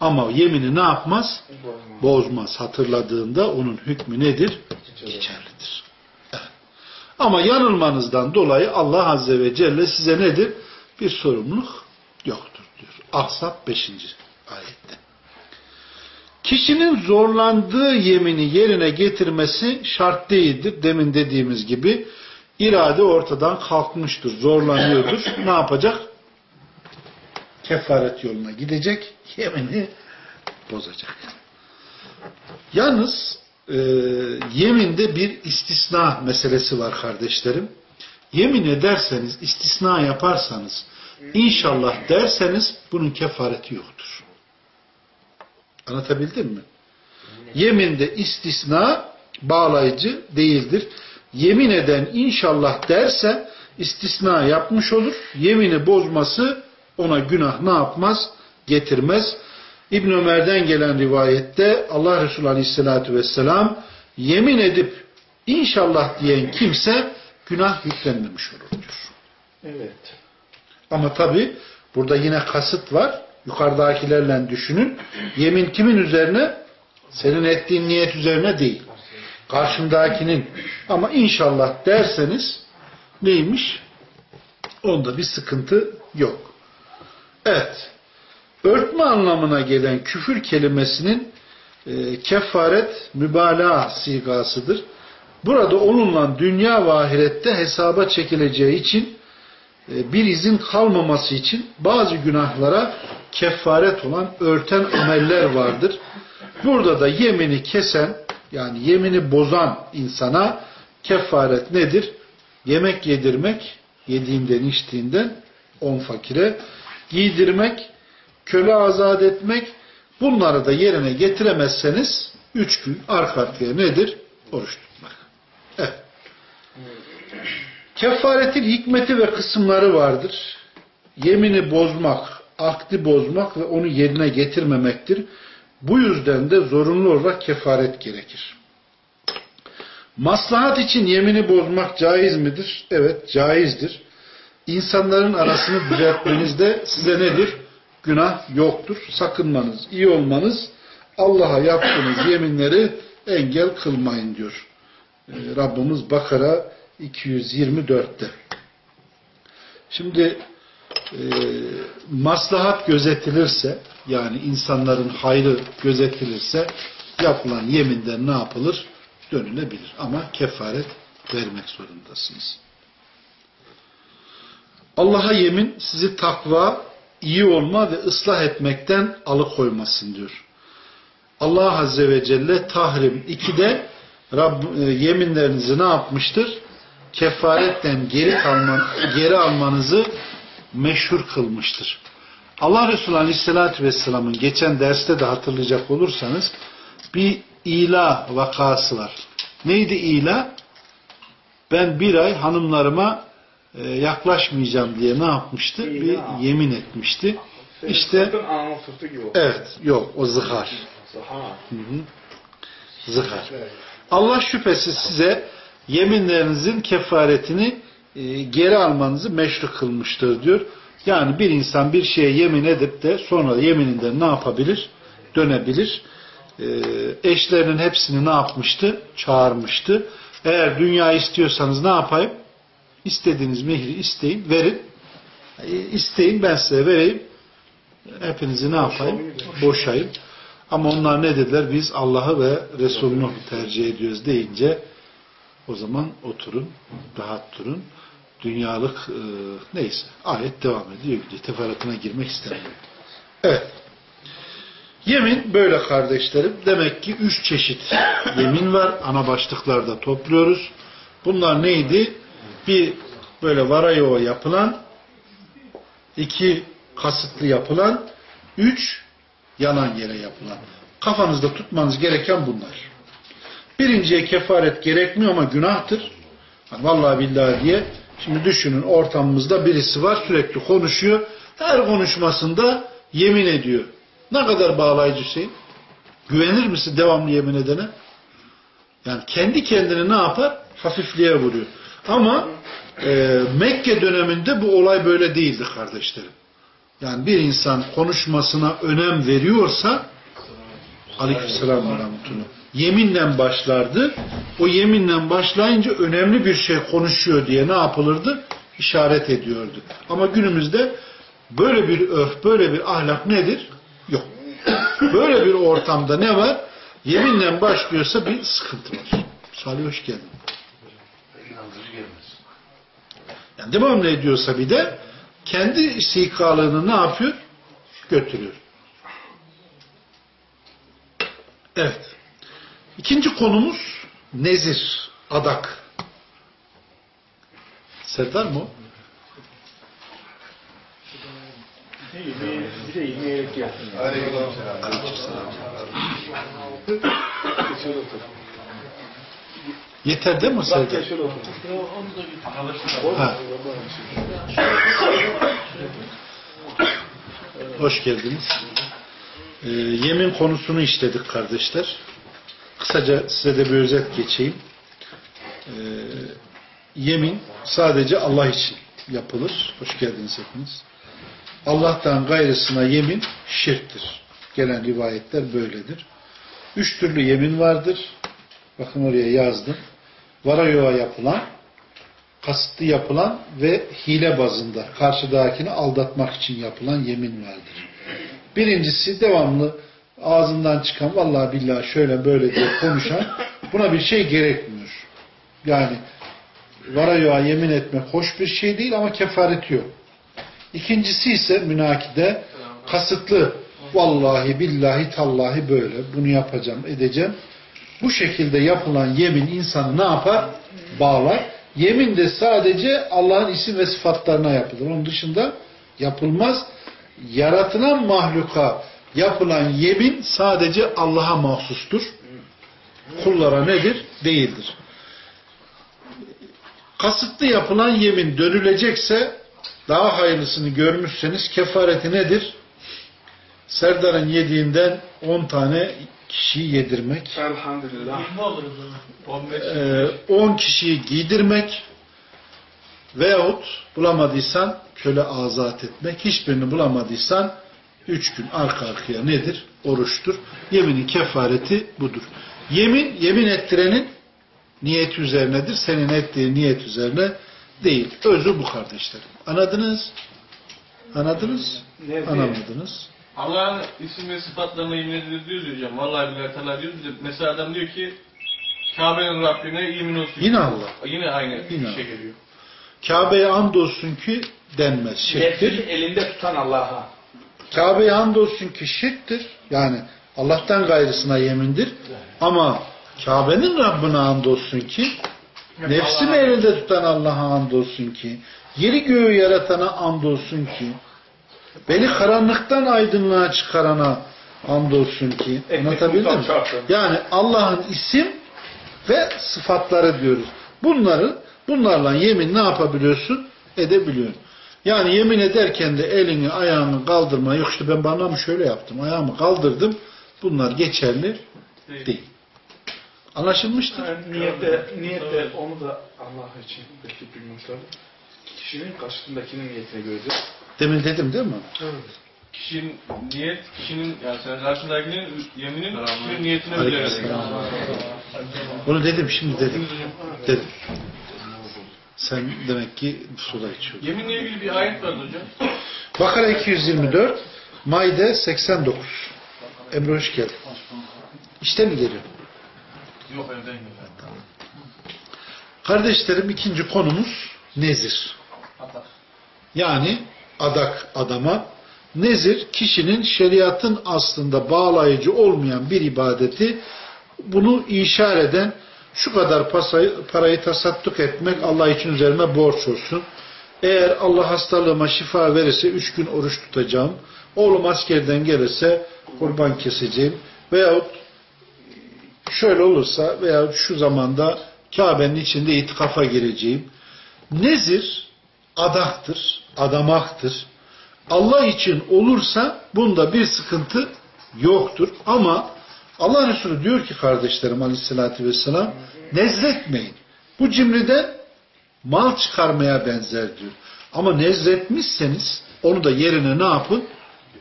Ama yemini ne yapmaz? Bozmaz. Bozmaz. Hatırladığında onun hükmü nedir? Geçerli. Geçerlidir. Evet. Ama yanılmanızdan dolayı Allah Azze ve Celle size nedir? Bir sorumluluk yoktur diyor. Ahzab 5. ayette. Kişinin zorlandığı yemini yerine getirmesi şart değildir. Demin dediğimiz gibi irade ortadan kalkmıştır, zorlanıyordur. Ne yapacak? Kefaret yoluna gidecek, yemini bozacak. Yalnız e, yeminde bir istisna meselesi var kardeşlerim. Yemin ederseniz, istisna yaparsanız, inşallah derseniz bunun kefareti yoktur. Anlatabildim mi? Yeminde istisna bağlayıcı değildir. Yemin eden inşallah derse istisna yapmış olur. Yemini bozması ona günah ne yapmaz? Getirmez. İbn Ömer'den gelen rivayette Allah Resulü Aleyhisselatü Vesselam yemin edip inşallah diyen kimse günah yüklenmemiş olur diyor. Evet. Ama tabi burada yine kasıt var. Yukarıdakilerle düşünün. Yemin kimin üzerine? Senin ettiğin niyet üzerine değil. Karşındakinin. Ama inşallah derseniz neymiş? Onda bir sıkıntı yok. Evet. Örtme anlamına gelen küfür kelimesinin e, kefaret mübalağa sigasıdır. Burada onunla dünya ve ahirette hesaba çekileceği için bir izin kalmaması için bazı günahlara kefaret olan örten ameller vardır. Burada da yemini kesen yani yemini bozan insana kefaret nedir? Yemek yedirmek, yediğinden içtiğinden on fakire, giydirmek, köle azat etmek, bunları da yerine getiremezseniz üç gün arka arkaya nedir? Oruç tutmak. Evet. Kefaretin hikmeti ve kısımları vardır. Yemini bozmak, akdi bozmak ve onu yerine getirmemektir. Bu yüzden de zorunlu olarak kefaret gerekir. Maslahat için yemini bozmak caiz midir? Evet, caizdir. İnsanların arasını düzeltmenizde size nedir? Günah yoktur. Sakınmanız, iyi olmanız, Allah'a yaptığınız yeminleri engel kılmayın diyor. Ee, Rabbimiz Bakara 224'te. Şimdi e, maslahat gözetilirse yani insanların hayrı gözetilirse yapılan yeminden ne yapılır? Dönülebilir. Ama kefaret vermek zorundasınız. Allah'a yemin sizi takva, iyi olma ve ıslah etmekten alıkoymasın diyor. Allah Azze ve Celle Tahrim 2'de Rabb, e, yeminlerinizi ne yapmıştır? Kefaretten geri, kalman, geri almanızı meşhur kılmıştır. Allah Resulü Aleyhisselatü Vesselam'ın geçen derste de hatırlayacak olursanız bir ila vakası var. Neydi ila? Ben bir ay hanımlarıma e, yaklaşmayacağım diye ne yapmıştı? Bir yemin etmişti. İşte evet yok o zihar. Saha. Hı hı. Zihar. Allah şüphesiz size yeminlerinizin kefaretini e, geri almanızı meşru kılmıştır diyor. Yani bir insan bir şeye yemin edip de sonra yemininden ne yapabilir? Dönebilir. E, eşlerinin hepsini ne yapmıştı? Çağırmıştı. Eğer dünya istiyorsanız ne yapayım? İstediğiniz mehri isteyin, verin. E, isteyin ben size vereyim. Hepinizi ne yapayım? Boşayım. Ama onlar ne dediler? Biz Allah'ı ve Resulünü tercih ediyoruz deyince o zaman oturun, rahat durun. Dünyalık e, neyse ayet devam ediyor. Teferruatına girmek istemiyorum. Evet. Yemin böyle kardeşlerim. Demek ki üç çeşit yemin var. Ana başlıklarda topluyoruz. Bunlar neydi? Bir böyle varayo yapılan, iki kasıtlı yapılan, üç yalan yere yapılan. Kafanızda tutmanız gereken bunlar. Birinciye kefaret gerekmiyor ama günahtır. Hani vallahi billahi diye. Şimdi düşünün ortamımızda birisi var sürekli konuşuyor. Her konuşmasında yemin ediyor. Ne kadar bağlayıcı şey. Güvenir misin devamlı yemin edene? Yani kendi kendini ne yapar? Hafifliğe vuruyor. Ama e, Mekke döneminde bu olay böyle değildi kardeşlerim. Yani bir insan konuşmasına önem veriyorsa Aleykümselam ve rahmetullah. Yeminle başlardı. O yeminle başlayınca önemli bir şey konuşuyor diye ne yapılırdı? İşaret ediyordu. Ama günümüzde böyle bir örf, böyle bir ahlak nedir? Yok. Böyle bir ortamda ne var? Yeminle başlıyorsa bir sıkıntı var. Salih hoş geldin. Yani devamlı ediyorsa bir de kendi istikalığını ne yapıyor? Götürüyor. Evet. İkinci konumuz nezir, adak. Serdar mı o? Yeter değil mi Serdar? Ha. Hoş geldiniz. Ee, yemin konusunu işledik kardeşler. Kısaca size de bir özet geçeyim. Ee, yemin sadece Allah için yapılır. Hoş geldiniz hepiniz. Allah'tan gayrısına yemin şirktir. Gelen rivayetler böyledir. Üç türlü yemin vardır. Bakın oraya yazdım. Varayoğa yapılan, kasıtlı yapılan ve hile bazında karşıdakini aldatmak için yapılan yemin vardır. Birincisi devamlı ağzından çıkan vallahi billahi şöyle böyle diye konuşan buna bir şey gerekmiyor. Yani varayoğa yemin etmek hoş bir şey değil ama kefareti yok. İkincisi ise münakide kasıtlı vallahi billahi tallahi böyle bunu yapacağım edeceğim. Bu şekilde yapılan yemin insanı ne yapar? Bağlar. Yemin de sadece Allah'ın isim ve sıfatlarına yapılır. Onun dışında yapılmaz. Yaratılan mahluka yapılan yemin sadece Allah'a mahsustur. Kullara nedir? Değildir. Kasıtlı yapılan yemin dönülecekse daha hayırlısını görmüşseniz kefareti nedir? Serdar'ın yediğinden 10 tane kişiyi yedirmek. Elhamdülillah. 20 olur o zaman. 15. Ee, 10 kişiyi giydirmek veyahut bulamadıysan köle azat etmek. Hiçbirini bulamadıysan 3 gün arka arkaya nedir? Oruçtur. Yeminin kefareti budur. Yemin, yemin ettirenin niyeti üzerinedir. Senin ettiğin niyet üzerine değil. Özü bu kardeşlerim. Anladınız? Anladınız? Ne Anlamadınız. Allah'ın isim ve sıfatlarına yemin ediyoruz diyoruz ya hocam. Vallahi billahi teala diyoruz da mesela adam diyor ki Kabe'nin Rabbine yemin olsun. Yine Allah. Yine aynı Yine. şey geliyor. Kabe'ye andolsun ki denmez. Şirktir. Nefsini elinde tutan Allah'a. Kabe'ye andolsun ki şirktir. Yani Allah'tan gayrısına yemindir. Ama Kabe'nin Rabbine andolsun ki nefsimi elinde tutan Allah'a andolsun ki yeri göğü yaratana andolsun ki beni karanlıktan aydınlığa çıkarana Andolsun ki. Anlatabildim mi? Yani Allah'ın isim ve sıfatları diyoruz. Bunları bunlarla yemin ne yapabiliyorsun? Edebiliyorsun. Yani yemin ederken de elini ayağını kaldırma yok işte ben bana mı şöyle yaptım ayağımı kaldırdım bunlar geçerli Değil. değil. Anlaşılmıştır. Yani niyette, niyette onu da Allah için belki bilmişler. Kişinin karşısındakinin niyetine göredir. Demin dedim değil mi? Kişinin niyet, kişinin yani sen karşındakinin yeminin kişinin niyetine göre. Bunu dedim şimdi dedim. Dedim. Sen demek ki suda içiyordun. Yeminle ilgili bir ayet vardı hocam. Bakara 224, Maide 89. Emre hoş geldin. İşte mi geliyor? Yok evden geliyor. Kardeşlerim ikinci konumuz nezir. Yani adak adama. Nezir kişinin şeriatın aslında bağlayıcı olmayan bir ibadeti bunu inşa eden şu kadar pasayı, parayı tasadduk etmek Allah için üzerime borç olsun. Eğer Allah hastalığıma şifa verirse üç gün oruç tutacağım. Oğlum askerden gelirse kurban keseceğim. Veyahut şöyle olursa veya şu zamanda Kabe'nin içinde itikafa gireceğim. Nezir adaktır, adamaktır. Allah için olursa bunda bir sıkıntı yoktur. Ama Allah Resulü diyor ki kardeşlerim aleyhissalatü vesselam nezretmeyin. Bu cimriden mal çıkarmaya benzer diyor. Ama nezretmişseniz onu da yerine ne yapın?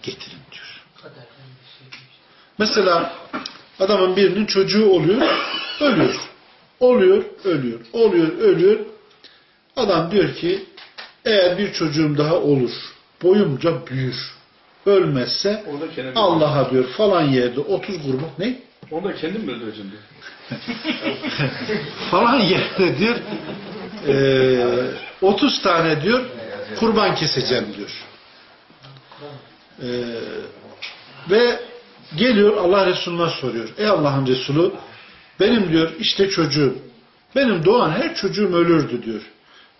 Getirin diyor. Mesela adamın birinin çocuğu oluyor, ölüyor. Oluyor, ölüyor. Oluyor, ölüyor. Adam diyor ki eğer bir çocuğum daha olur, boyumca büyür, ölmezse Allah'a diyor falan yerde 30 grubu ne? Onu da kendim mi öldüreceğim diyor. falan yerde diyor eee 30 tane diyor kurban keseceğim diyor. Eee, ve geliyor Allah Resulü'ne soruyor. Ey Allah'ın Resulü benim diyor işte çocuğum. Benim doğan her çocuğum ölürdü diyor.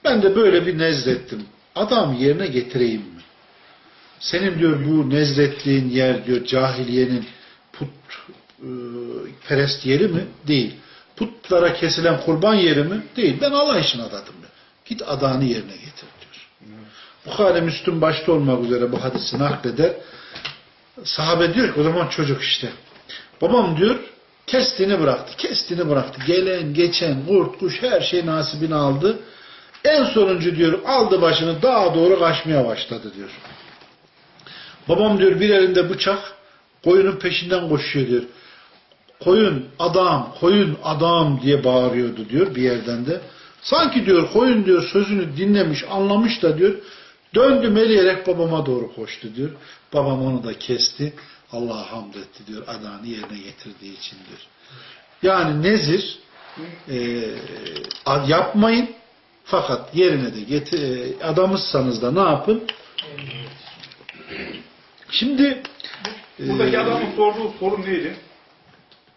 Ben de böyle bir nezrettim. Adam yerine getireyim mi? Senin diyor bu nezrettiğin yer diyor cahiliyenin put e, perest yeri mi? Değil. Putlara kesilen kurban yeri mi? Değil. Ben Allah için adadım. diyor. Git adağını yerine getir diyor. Bukhari Müslüm başta olmak üzere bu hadisi nakleder. Sahabe diyor ki o zaman çocuk işte. Babam diyor kestiğini bıraktı. Kestiğini bıraktı. Gelen, geçen, kurt, kuş her şey nasibini aldı. En sonuncu diyor aldı başını dağa doğru kaçmaya başladı diyor. Babam diyor bir elinde bıçak koyunun peşinden koşuyor diyor. Koyun adam, koyun adam diye bağırıyordu diyor bir yerden de. Sanki diyor koyun diyor sözünü dinlemiş, anlamış da diyor döndü meleyerek babama doğru koştu diyor. Babam onu da kesti. Allah'a hamd etti diyor. Adağını yerine getirdiği için diyor. Yani nezir e, yapmayın fakat yerine de getir, e, adamızsanız da ne yapın? Şimdi e, Buradaki adamın sorduğu soru neydi?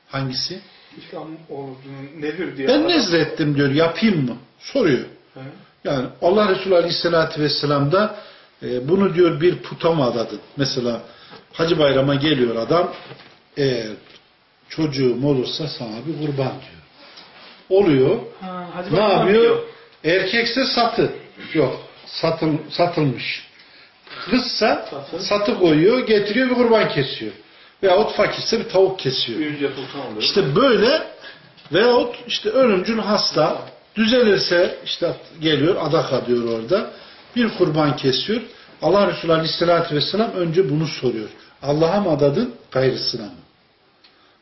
hangisi? İslam ordunun nedir diye. Ben nezrettim diyor. Yapayım mı? Soruyor. He. Yani Allah Resulü Aleyhisselatü Vesselam da e, bunu diyor bir puta mı adadın? Mesela Hacı Bayram'a geliyor adam eğer çocuğum olursa sana bir kurban diyor. Oluyor. Ha, Hacı Ne yapıyor? diyor. Erkekse satı. Yok. Satıl, satılmış. Kızsa Satı. koyuyor, getiriyor bir kurban kesiyor. Veyahut fakirse bir tavuk kesiyor. İşte böyle veyahut işte ölümcül hasta düzelirse işte geliyor adaka diyor orada bir kurban kesiyor. Allah Resulü Aleyhisselatü Vesselam önce bunu soruyor. Allah'a mı adadın gayrısına mı?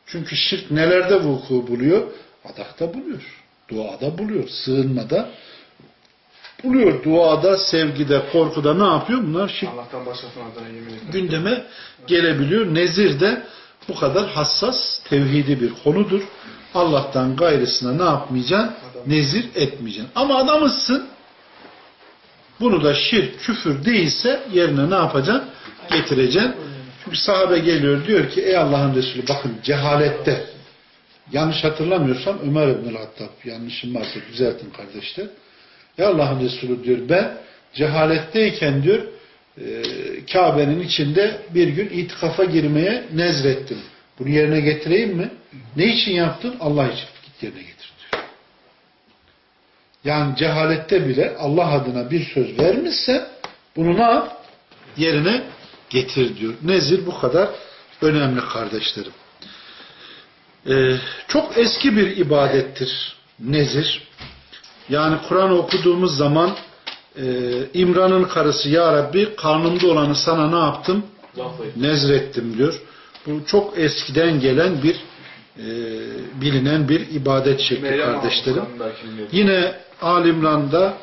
Çünkü şirk nelerde vuku buluyor? Adakta buluyor. Duada buluyor. Sığınmada buluyor. Duada, sevgide, korkuda ne yapıyor? Bunlar şirk Allah'tan başkasına adına yemin ettim. gündeme gelebiliyor. Nezir de bu kadar hassas, tevhidi bir konudur. Allah'tan gayrısına ne yapmayacaksın? Nezir etmeyeceksin. Ama adamızsın. Bunu da şirk, küfür değilse yerine ne yapacaksın? Getireceksin. Çünkü sahabe geliyor diyor ki ey Allah'ın Resulü bakın cehalette yanlış hatırlamıyorsam Ömer İbnül Hattab yanlışım varsa düzeltin kardeşler. Ey Allah'ın Resulü diyor ben cehaletteyken diyor e, Kabe'nin içinde bir gün itikafa girmeye nezrettim. Bunu yerine getireyim mi? Ne için yaptın? Allah için. Git yerine getir diyor. Yani cehalette bile Allah adına bir söz vermişse bunu ne yap? Yerine getir diyor. Nezir bu kadar önemli kardeşlerim. Ee, çok eski bir ibadettir nezir. Yani Kur'an okuduğumuz zaman e, İmran'ın karısı Ya Rabbi karnımda olanı sana ne yaptım? Nezrettim diyor. Bu çok eskiden gelen bir e, bilinen bir ibadet şekli Meryem kardeşlerim. Yine Alimran'da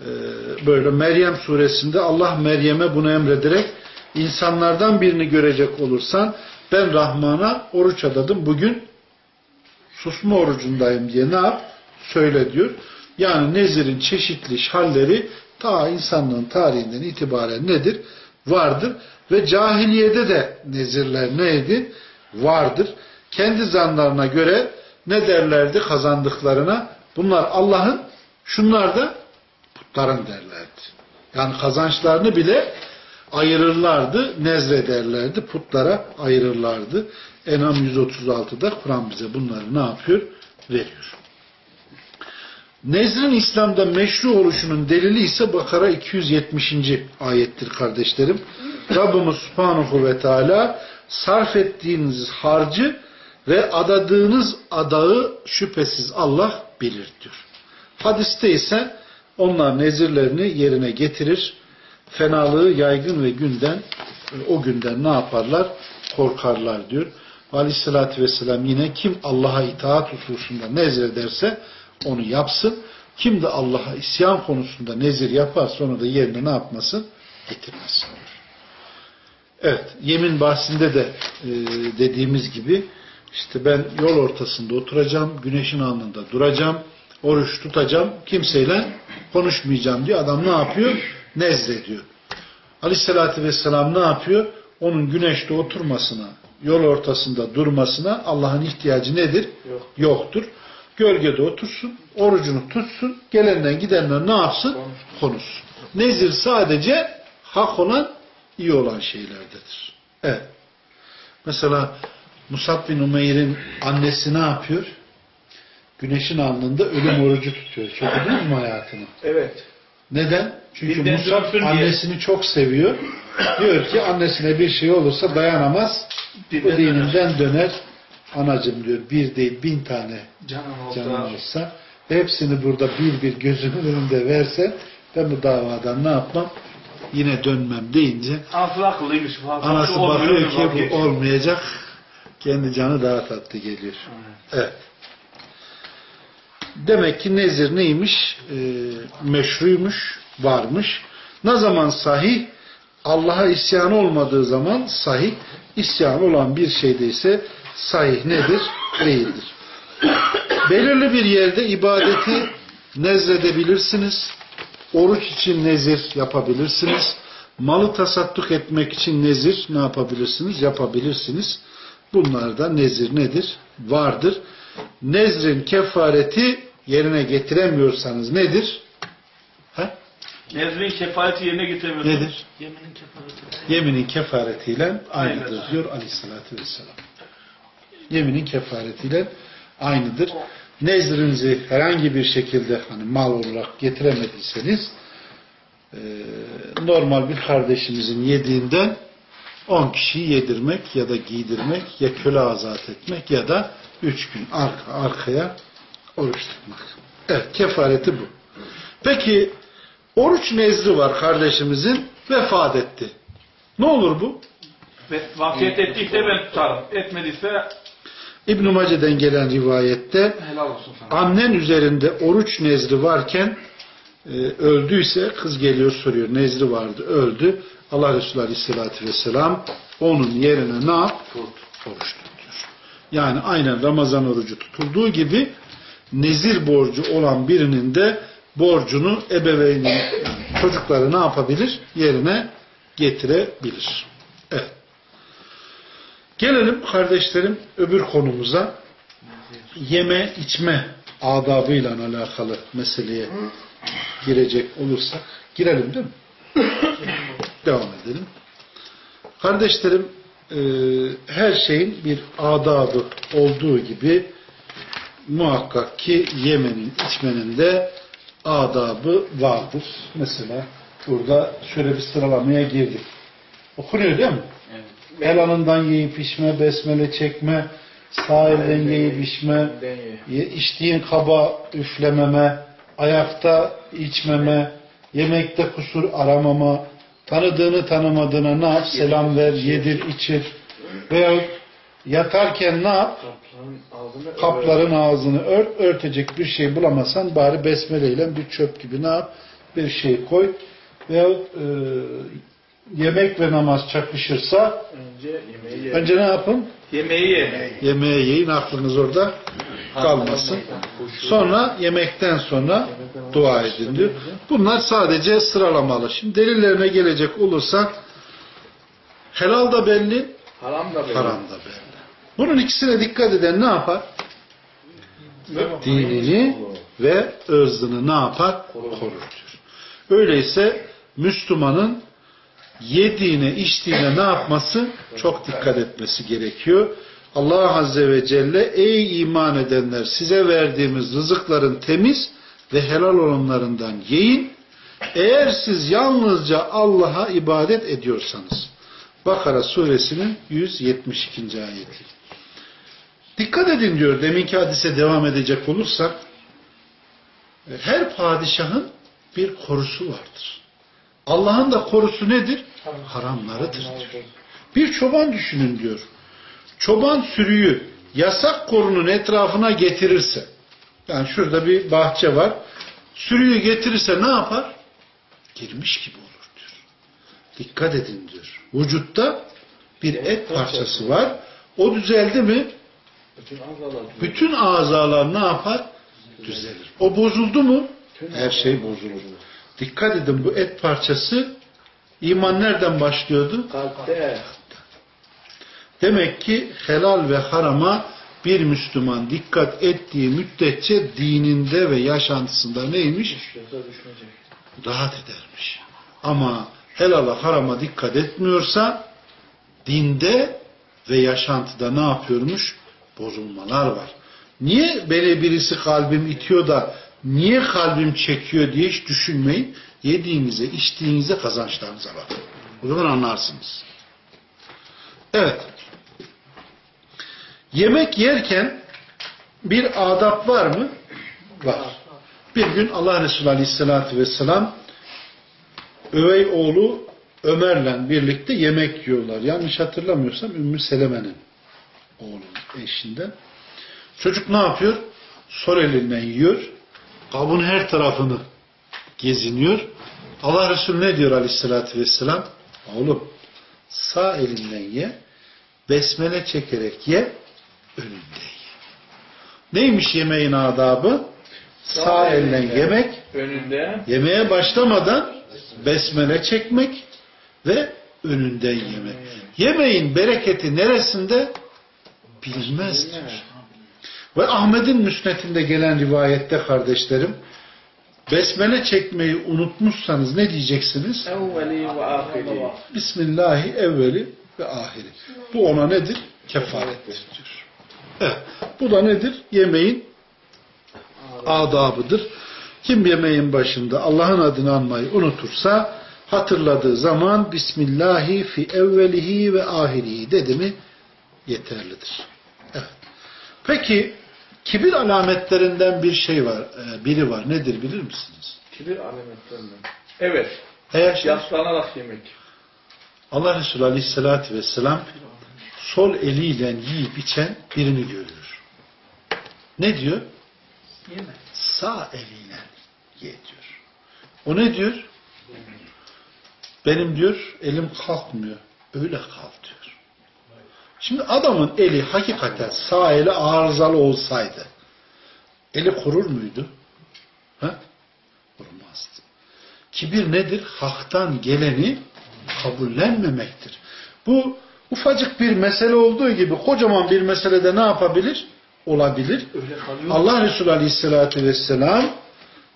e, böyle Meryem suresinde Allah Meryem'e bunu emrederek insanlardan birini görecek olursan ben Rahman'a oruç adadım. Bugün susma orucundayım diye ne yap? Söyle diyor. Yani nezirin çeşitli halleri ta insanlığın tarihinden itibaren nedir? Vardır. Ve cahiliyede de nezirler neydi? Vardır. Kendi zanlarına göre ne derlerdi kazandıklarına? Bunlar Allah'ın, şunlar da putların derlerdi. Yani kazançlarını bile ayırırlardı, nezrederlerdi, putlara ayırırlardı. Enam 136'da Kur'an bize bunları ne yapıyor? Veriyor. Nezrin İslam'da meşru oluşunun delili ise Bakara 270. ayettir kardeşlerim. Rabbimiz Subhanahu ve Teala sarf ettiğiniz harcı ve adadığınız adağı şüphesiz Allah bilir diyor. Hadiste ise onlar nezirlerini yerine getirir. Fenalığı yaygın ve günden o günden ne yaparlar? Korkarlar diyor. Aleyhissalatü vesselam yine kim Allah'a itaat hususunda nezrederse onu yapsın. Kim de Allah'a isyan konusunda nezir yaparsa onu da yerine ne yapmasın? Getirmesin. Evet, yemin bahsinde de e, dediğimiz gibi işte ben yol ortasında oturacağım, güneşin alnında duracağım, oruç tutacağım, kimseyle konuşmayacağım diye adam ne yapıyor? Nezrediyor. Aleyhissalatü vesselam ne yapıyor? Onun güneşte oturmasına, yol ortasında durmasına Allah'ın ihtiyacı nedir? Yok. Yoktur. Gölgede otursun, orucunu tutsun, gelenden gidenler ne yapsın? Konuş. Konuşsun. Nezir sadece hak olan, iyi olan şeylerdedir. Evet. Mesela Musab bin Umeyr'in annesi ne yapıyor? Güneşin alnında ölüm orucu tutuyor. Çok okudunuz mu hayatını? Evet. Neden? Çünkü Dilden Musab dönsün diye. annesini çok seviyor. Diyor ki annesine bir şey olursa dayanamaz. Bu Dilden dininden döner. Anacım diyor bir değil bin tane Canım canım olsa. hepsini burada bir bir gözümün önünde verse ben bu davadan ne yapmam? Yine dönmem deyince Aslı akıllıymış. Fazla anası bakıyor ki bu olmayacak. Kendi canı daha tatlı geliyor. Evet. Demek ki nezir neymiş? Ee, meşruymuş, varmış. Ne zaman sahih? Allah'a isyan olmadığı zaman sahih. İsyan olan bir şeyde ise sahih nedir? Değildir. Belirli bir yerde ibadeti nezredebilirsiniz. Oruç için nezir yapabilirsiniz. Malı tasadduk etmek için nezir ne yapabilirsiniz? Yapabilirsiniz. Bunlarda nezir nedir? Vardır. Nezrin kefareti yerine getiremiyorsanız nedir? Ha? Nezrin kefareti yerine getiremiyorsun. Nedir? Yeminin kefareti. Yeminin kefaretiyle aynıdır Aynıdır. diyor aleyhissalatü vesselam. Yeminin kefaretiyle aynıdır. Nezrinizi herhangi bir şekilde hani mal olarak getiremediyseniz e, normal bir kardeşimizin yediğinden 10 kişiyi yedirmek ya da giydirmek ya köle azat etmek ya da 3 gün arka arkaya oruç tutmak. Evet kefareti bu. Peki oruç nezri var kardeşimizin vefat etti. Ne olur bu? Ve vakiyet ettiyse ben tutarım. Etmediyse İbn-i Mace'den gelen rivayette annen üzerinde oruç nezri varken e, öldüyse kız geliyor soruyor. Nezri vardı öldü. Allah Resulü Aleyhisselatü Vesselam onun yerine ne yap? Oruç tutuyor. Yani aynen Ramazan orucu tutulduğu gibi nezir borcu olan birinin de borcunu ebeveynin yani çocukları ne yapabilir? Yerine getirebilir. Evet. Gelelim kardeşlerim öbür konumuza. Yeme içme adabıyla alakalı meseleye girecek olursak. Girelim değil mi? devam edelim. Kardeşlerim e, her şeyin bir adabı olduğu gibi muhakkak ki yemenin, içmenin de adabı vardır. Mesela burada şöyle bir sıralamaya girdik. Okunuyor değil mi? El alından yiyip içme, besmele çekme, sağ elden yiyip içme, içtiğin kaba üflememe, ayakta içmeme, yemekte kusur aramama, tanıdığını tanımadığına ne yap? Selam ver, yedir, içir. Veya yatarken ne yap? Kapların ağzını ört, örtecek bir şey bulamazsan bari besmeleyle bir çöp gibi ne yap? Bir şey koy. Veyahut e, yemek ve namaz çakışırsa önce yemeği ye. önce ne yapın? Yemeği ye. Yemeğe yiyin, aklınız orada kalmasın. Sonra yemekten sonra dua edin diyor. Bunlar sadece sıralamalı. Şimdi delillerine gelecek olursak helal da belli, Haram da böyle. haram da belli. Bunun ikisine dikkat eden ne yapar? Dinini ve ırzını ne yapar? Korur. Öyleyse Müslümanın yediğine, içtiğine ne yapması? Çok dikkat etmesi gerekiyor. Allah Azze ve Celle ey iman edenler size verdiğimiz rızıkların temiz ve helal olanlarından yiyin. Eğer siz yalnızca Allah'a ibadet ediyorsanız. Bakara suresinin 172. ayeti. Dikkat edin diyor deminki hadise devam edecek olursak her padişahın bir korusu vardır. Allah'ın da korusu nedir? Haramlarıdır diyor. Bir çoban düşünün diyor. Çoban sürüyü yasak korunun etrafına getirirse yani şurada bir bahçe var. Sürüyü getirirse ne yapar? Girmiş gibi olur diyor. Dikkat edin diyor. Vücutta bir et parçası var. O düzeldi mi Bütün azalar. ne yapar? Düzelir. O bozuldu mu? Her şey bozulur. Dikkat edin bu et parçası iman nereden başlıyordu? Kalpte. Demek ki helal ve harama bir Müslüman dikkat ettiği müddetçe dininde ve yaşantısında neymiş? Rahat edermiş. Ama helala harama dikkat etmiyorsa dinde ve yaşantıda ne yapıyormuş? Bozulmalar var. Niye beni birisi kalbim itiyor da niye kalbim çekiyor diye hiç düşünmeyin. Yediğinize, içtiğinize, kazançlarınıza bakın. O zaman anlarsınız. Evet. Yemek yerken bir adap var mı? Var. Bir gün Allah Resulü Aleyhisselatü Vesselam övey oğlu Ömer'le birlikte yemek yiyorlar. Yanlış hatırlamıyorsam Ümmü Seleme'nin oğlunun eşinden. Çocuk ne yapıyor? Sol elinden yiyor. Kabın her tarafını geziniyor. Allah Resulü ne diyor Aleyhisselatü Vesselam? Oğlum sağ elinden ye, besmele çekerek ye, önünde ye. Neymiş yemeğin adabı? Sağ elle yemek, Önünde. yemeğe başlamadan besmele çekmek ve önünden yemek. Yemeğin bereketi neresinde? Bilmezdir. Ve Ahmet'in müsnetinde gelen rivayette kardeşlerim, besmele çekmeyi unutmuşsanız ne diyeceksiniz? Evveli ve ahiri. Bismillahi evveli ve ahiri. Bu ona nedir? Kefarettir diyor. Evet. Bu da nedir? Yemeğin adabıdır. Kim yemeğin başında Allah'ın adını anmayı unutursa hatırladığı zaman Bismillahi fi evvelihi ve ahirihi dedi mi yeterlidir. Evet. Peki kibir alametlerinden bir şey var, e, biri var. Nedir bilir misiniz? Kibir alametlerinden. Evet. Eğer şey- Yaslanarak yemek. Allah Resulü Aleyhisselatü Vesselam sol eliyle yiyip içen birini görüyor. Ne diyor? Yeme. Sağ eliyle ye diyor. O ne diyor? Benim diyor elim kalkmıyor. Öyle kal diyor. Şimdi adamın eli hakikaten sağ eli arızalı olsaydı eli kurur muydu? Ha? Kurmazdı. Kibir nedir? Haktan geleni kabullenmemektir. Bu ufacık bir mesele olduğu gibi kocaman bir meselede ne yapabilir? Olabilir. Allah Resulü Aleyhisselatü Vesselam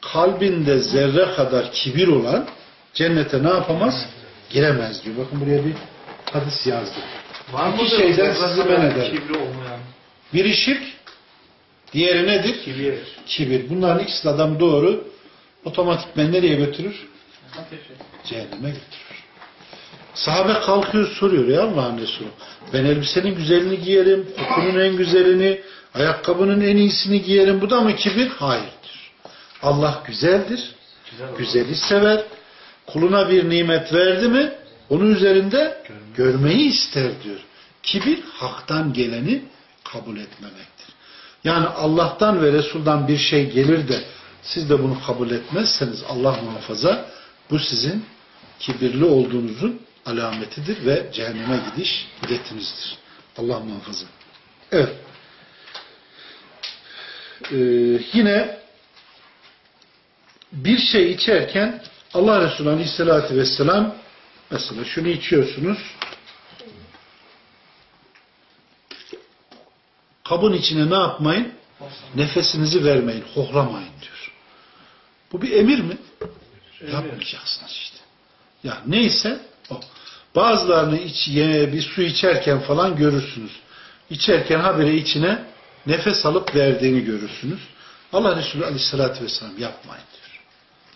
kalbinde zerre kadar kibir olan cennete ne yapamaz? giremez diyor. Bakın buraya bir hadis yazdım. Var İki şeyden sizi men ederim. Kibri olmayan. Biri şirk, diğeri nedir? Kibir. Kibir. Bunların ikisi de adam doğru otomatikmen nereye götürür? Cehenneme götürür. Sahabe kalkıyor soruyor ya Allah'ın Resulü. Ben elbisenin güzelini giyerim, kokunun en güzelini, ayakkabının en iyisini giyerim. Bu da mı kibir? Hayırdır. Allah güzeldir. Güzeli sever. Kuluna bir nimet verdi mi onun üzerinde görmeyi ister diyor. Kibir haktan geleni kabul etmemektir. Yani Allah'tan ve Resul'dan bir şey gelir de siz de bunu kabul etmezseniz Allah muhafaza bu sizin kibirli olduğunuzun alametidir ve cehenneme gidiş biletinizdir. Allah muhafaza. Evet. Ee, yine bir şey içerken Allah Resulü Aleyhisselatü Vesselam mesela şunu içiyorsunuz kabın içine ne yapmayın? Nefesinizi vermeyin, hohlamayın diyor. Bu bir emir mi? Yapmayacaksınız işte. Ya neyse o. Bazılarını iç, ye, bir su içerken falan görürsünüz. İçerken habire içine nefes alıp verdiğini görürsünüz. Allah Resulü Aleyhisselatü Vesselam yapmayın.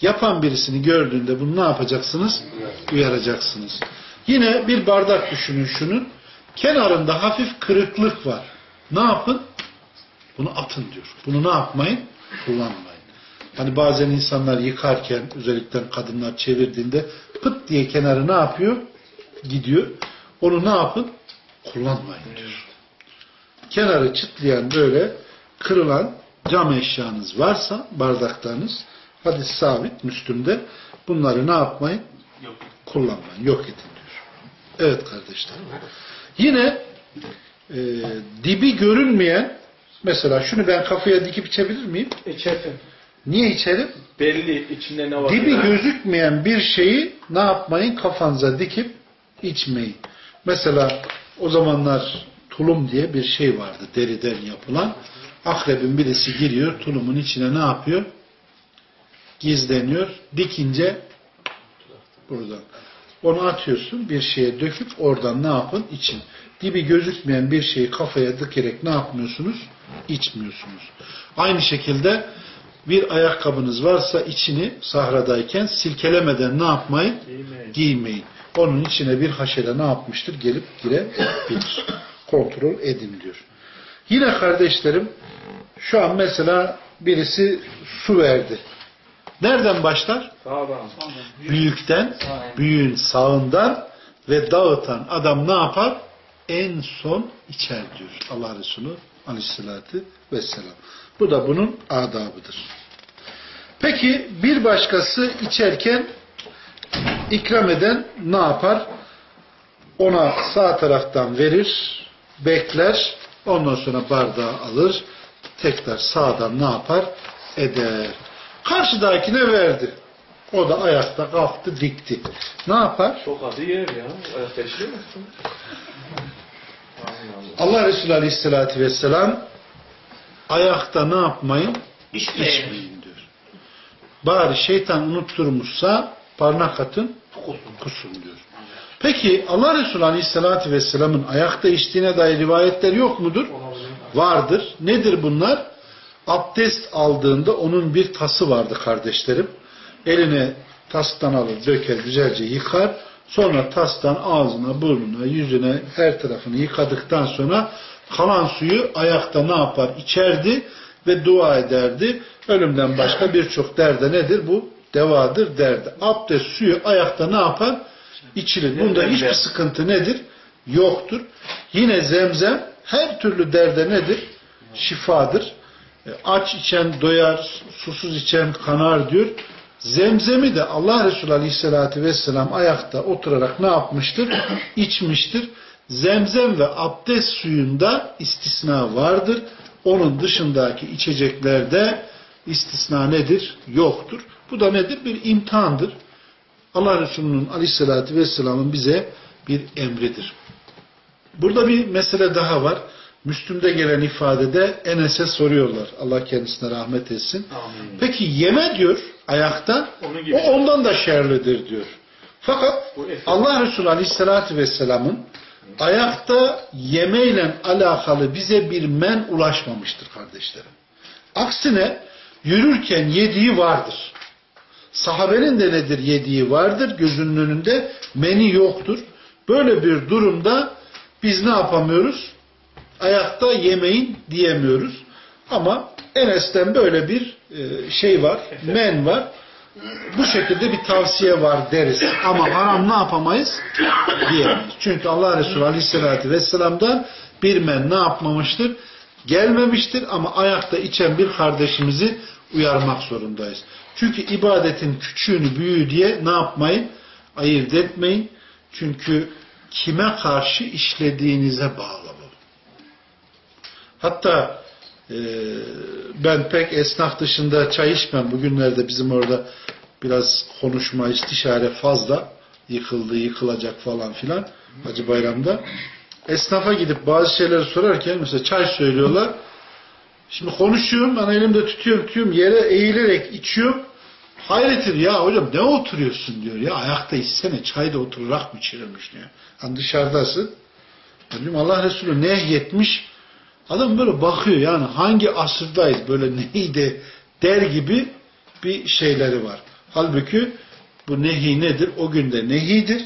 Yapan birisini gördüğünde bunu ne yapacaksınız? Uyaracaksınız. Yine bir bardak düşünün şunun. Kenarında hafif kırıklık var. Ne yapın? Bunu atın diyor. Bunu ne yapmayın? Kullanmayın. Hani bazen insanlar yıkarken özellikle kadınlar çevirdiğinde pıt diye kenarı ne yapıyor? Gidiyor. Onu ne yapın? Kullanmayın diyor. Kenarı çıtlayan böyle kırılan cam eşyanız varsa bardaklarınız hadis sabit Müslüm'de bunları ne yapmayın? Yok. Kullanmayın. Yok edin diyor. Evet kardeşler. Yine e, dibi görünmeyen mesela şunu ben kafaya dikip içebilir miyim? İçersin. Niye içerim? Belli içinde ne var. Dibi gözükmeyen bir şeyi ne yapmayın? Kafanıza dikip içmeyin. Mesela o zamanlar tulum diye bir şey vardı deriden yapılan. Akrebin birisi giriyor tulumun içine ne yapıyor? Gizleniyor. Dikince buradan. Onu atıyorsun bir şeye döküp oradan ne yapın? için. Dibi gözükmeyen bir şeyi kafaya dikerek ne yapmıyorsunuz? İçmiyorsunuz. Aynı şekilde bir ayakkabınız varsa içini sahradayken silkelemeden ne yapmayın? Giymeyin. Giymeyin. Onun içine bir haşere ne yapmıştır? Gelip girebilir. Kontrol edin diyor. Yine kardeşlerim şu an mesela birisi su verdi. Nereden başlar? Sağdan. Büyükten, büyüğün sağından ve dağıtan adam ne yapar? En son içer diyor Allah Resulü aleyhissalatü vesselam. Bu da bunun adabıdır. Peki bir başkası içerken ikram eden ne yapar? Ona sağ taraftan verir, bekler, ondan sonra bardağı alır, tekrar sağdan ne yapar? Eder. Karşıdakine verdi. O da ayakta kalktı, dikti. Ne yapar? Çok adı yer ya. Ayakta işliyor musun? Allah Resulü Aleyhisselatü Vesselam ayakta ne yapmayın? İçmeyin. İçmeyin diyor. Bari şeytan unutturmuşsa parmak atın, kusun diyor. Peki Allah Resulü Aleyhisselatü Vesselam'ın ayakta içtiğine dair rivayetler yok mudur? Vardır. Nedir bunlar? Abdest aldığında onun bir tası vardı kardeşlerim. Eline tastan alır, döker, güzelce yıkar. Sonra tastan ağzına, burnuna, yüzüne, her tarafını yıkadıktan sonra kalan suyu ayakta ne yapar? İçerdi ve dua ederdi. Ölümden başka birçok derde nedir? Bu devadır derdi. Abdest suyu ayakta ne yapar? İçilir. Bunda hiçbir sıkıntı nedir? Yoktur. Yine zemzem her türlü derde nedir? Şifadır. E, Aç içen doyar, susuz içen kanar diyor. Zemzemi de Allah Resulü Aleyhisselatü Vesselam ayakta oturarak ne yapmıştır? İçmiştir. Zemzem ve abdest suyunda istisna vardır. Onun dışındaki içeceklerde istisna nedir? Yoktur. Bu da nedir? Bir imtihandır. Allah Resulü'nün Aleyhisselatü Vesselam'ın bize bir emridir. Burada bir mesele daha var. Müslüm'de gelen ifadede Enes'e soruyorlar. Allah kendisine rahmet etsin. Amin. Peki yeme diyor ayakta. O ondan da şerlidir diyor. Fakat Allah Resulü Aleyhisselatü Vesselam'ın ayakta yemeyle alakalı bize bir men ulaşmamıştır kardeşlerim. Aksine yürürken yediği vardır. Sahabenin de nedir yediği vardır. Gözünün önünde meni yoktur. Böyle bir durumda biz ne yapamıyoruz? Ayakta yemeyin diyemiyoruz. Ama Enes'ten böyle bir e, şey var, men var. Bu şekilde bir tavsiye var deriz. Ama haram ne yapamayız? Diyemeyiz. Çünkü Allah Resulü Aleyhisselatü Vesselam'dan bir men ne yapmamıştır? Gelmemiştir ama ayakta içen bir kardeşimizi uyarmak zorundayız. Çünkü ibadetin küçüğünü büyüğü diye ne yapmayın? Ayırt etmeyin. Çünkü kime karşı işlediğinize bağlı. Hatta e, ben pek esnaf dışında çay içmem. Bugünlerde bizim orada biraz konuşma, istişare fazla. Yıkıldı, yıkılacak falan filan. Hacı Bayram'da. Esnafa gidip bazı şeyleri sorarken mesela çay söylüyorlar. Şimdi konuşuyorum, ben elimde tutuyorum, tutuyorum, yere eğilerek içiyorum. Hayrettir ya hocam ne oturuyorsun diyor ya ayakta içsene çayda oturarak mı içirilmiş diyor. Hani dışarıdasın. Diyorum Allah Resulü nehyetmiş. Adam böyle bakıyor yani hangi asırdayız böyle neydi der gibi bir şeyleri var. Halbuki bu nehi nedir? O günde nehidir.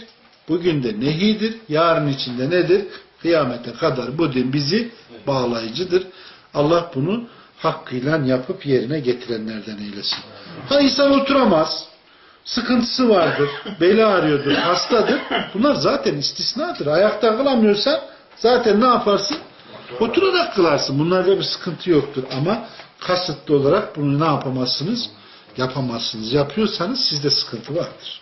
Bugün de nehidir. Yarın içinde nedir? Kıyamete kadar bu din bizi bağlayıcıdır. Allah bunu hakkıyla yapıp yerine getirenlerden eylesin. Ha insan oturamaz. Sıkıntısı vardır. Beli ağrıyordur. Hastadır. Bunlar zaten istisnadır. Ayakta kılamıyorsan zaten ne yaparsın? Oturarak kılarsın. Bunlarda bir sıkıntı yoktur. Ama kasıtlı olarak bunu ne yapamazsınız? Yapamazsınız. Yapıyorsanız sizde sıkıntı vardır.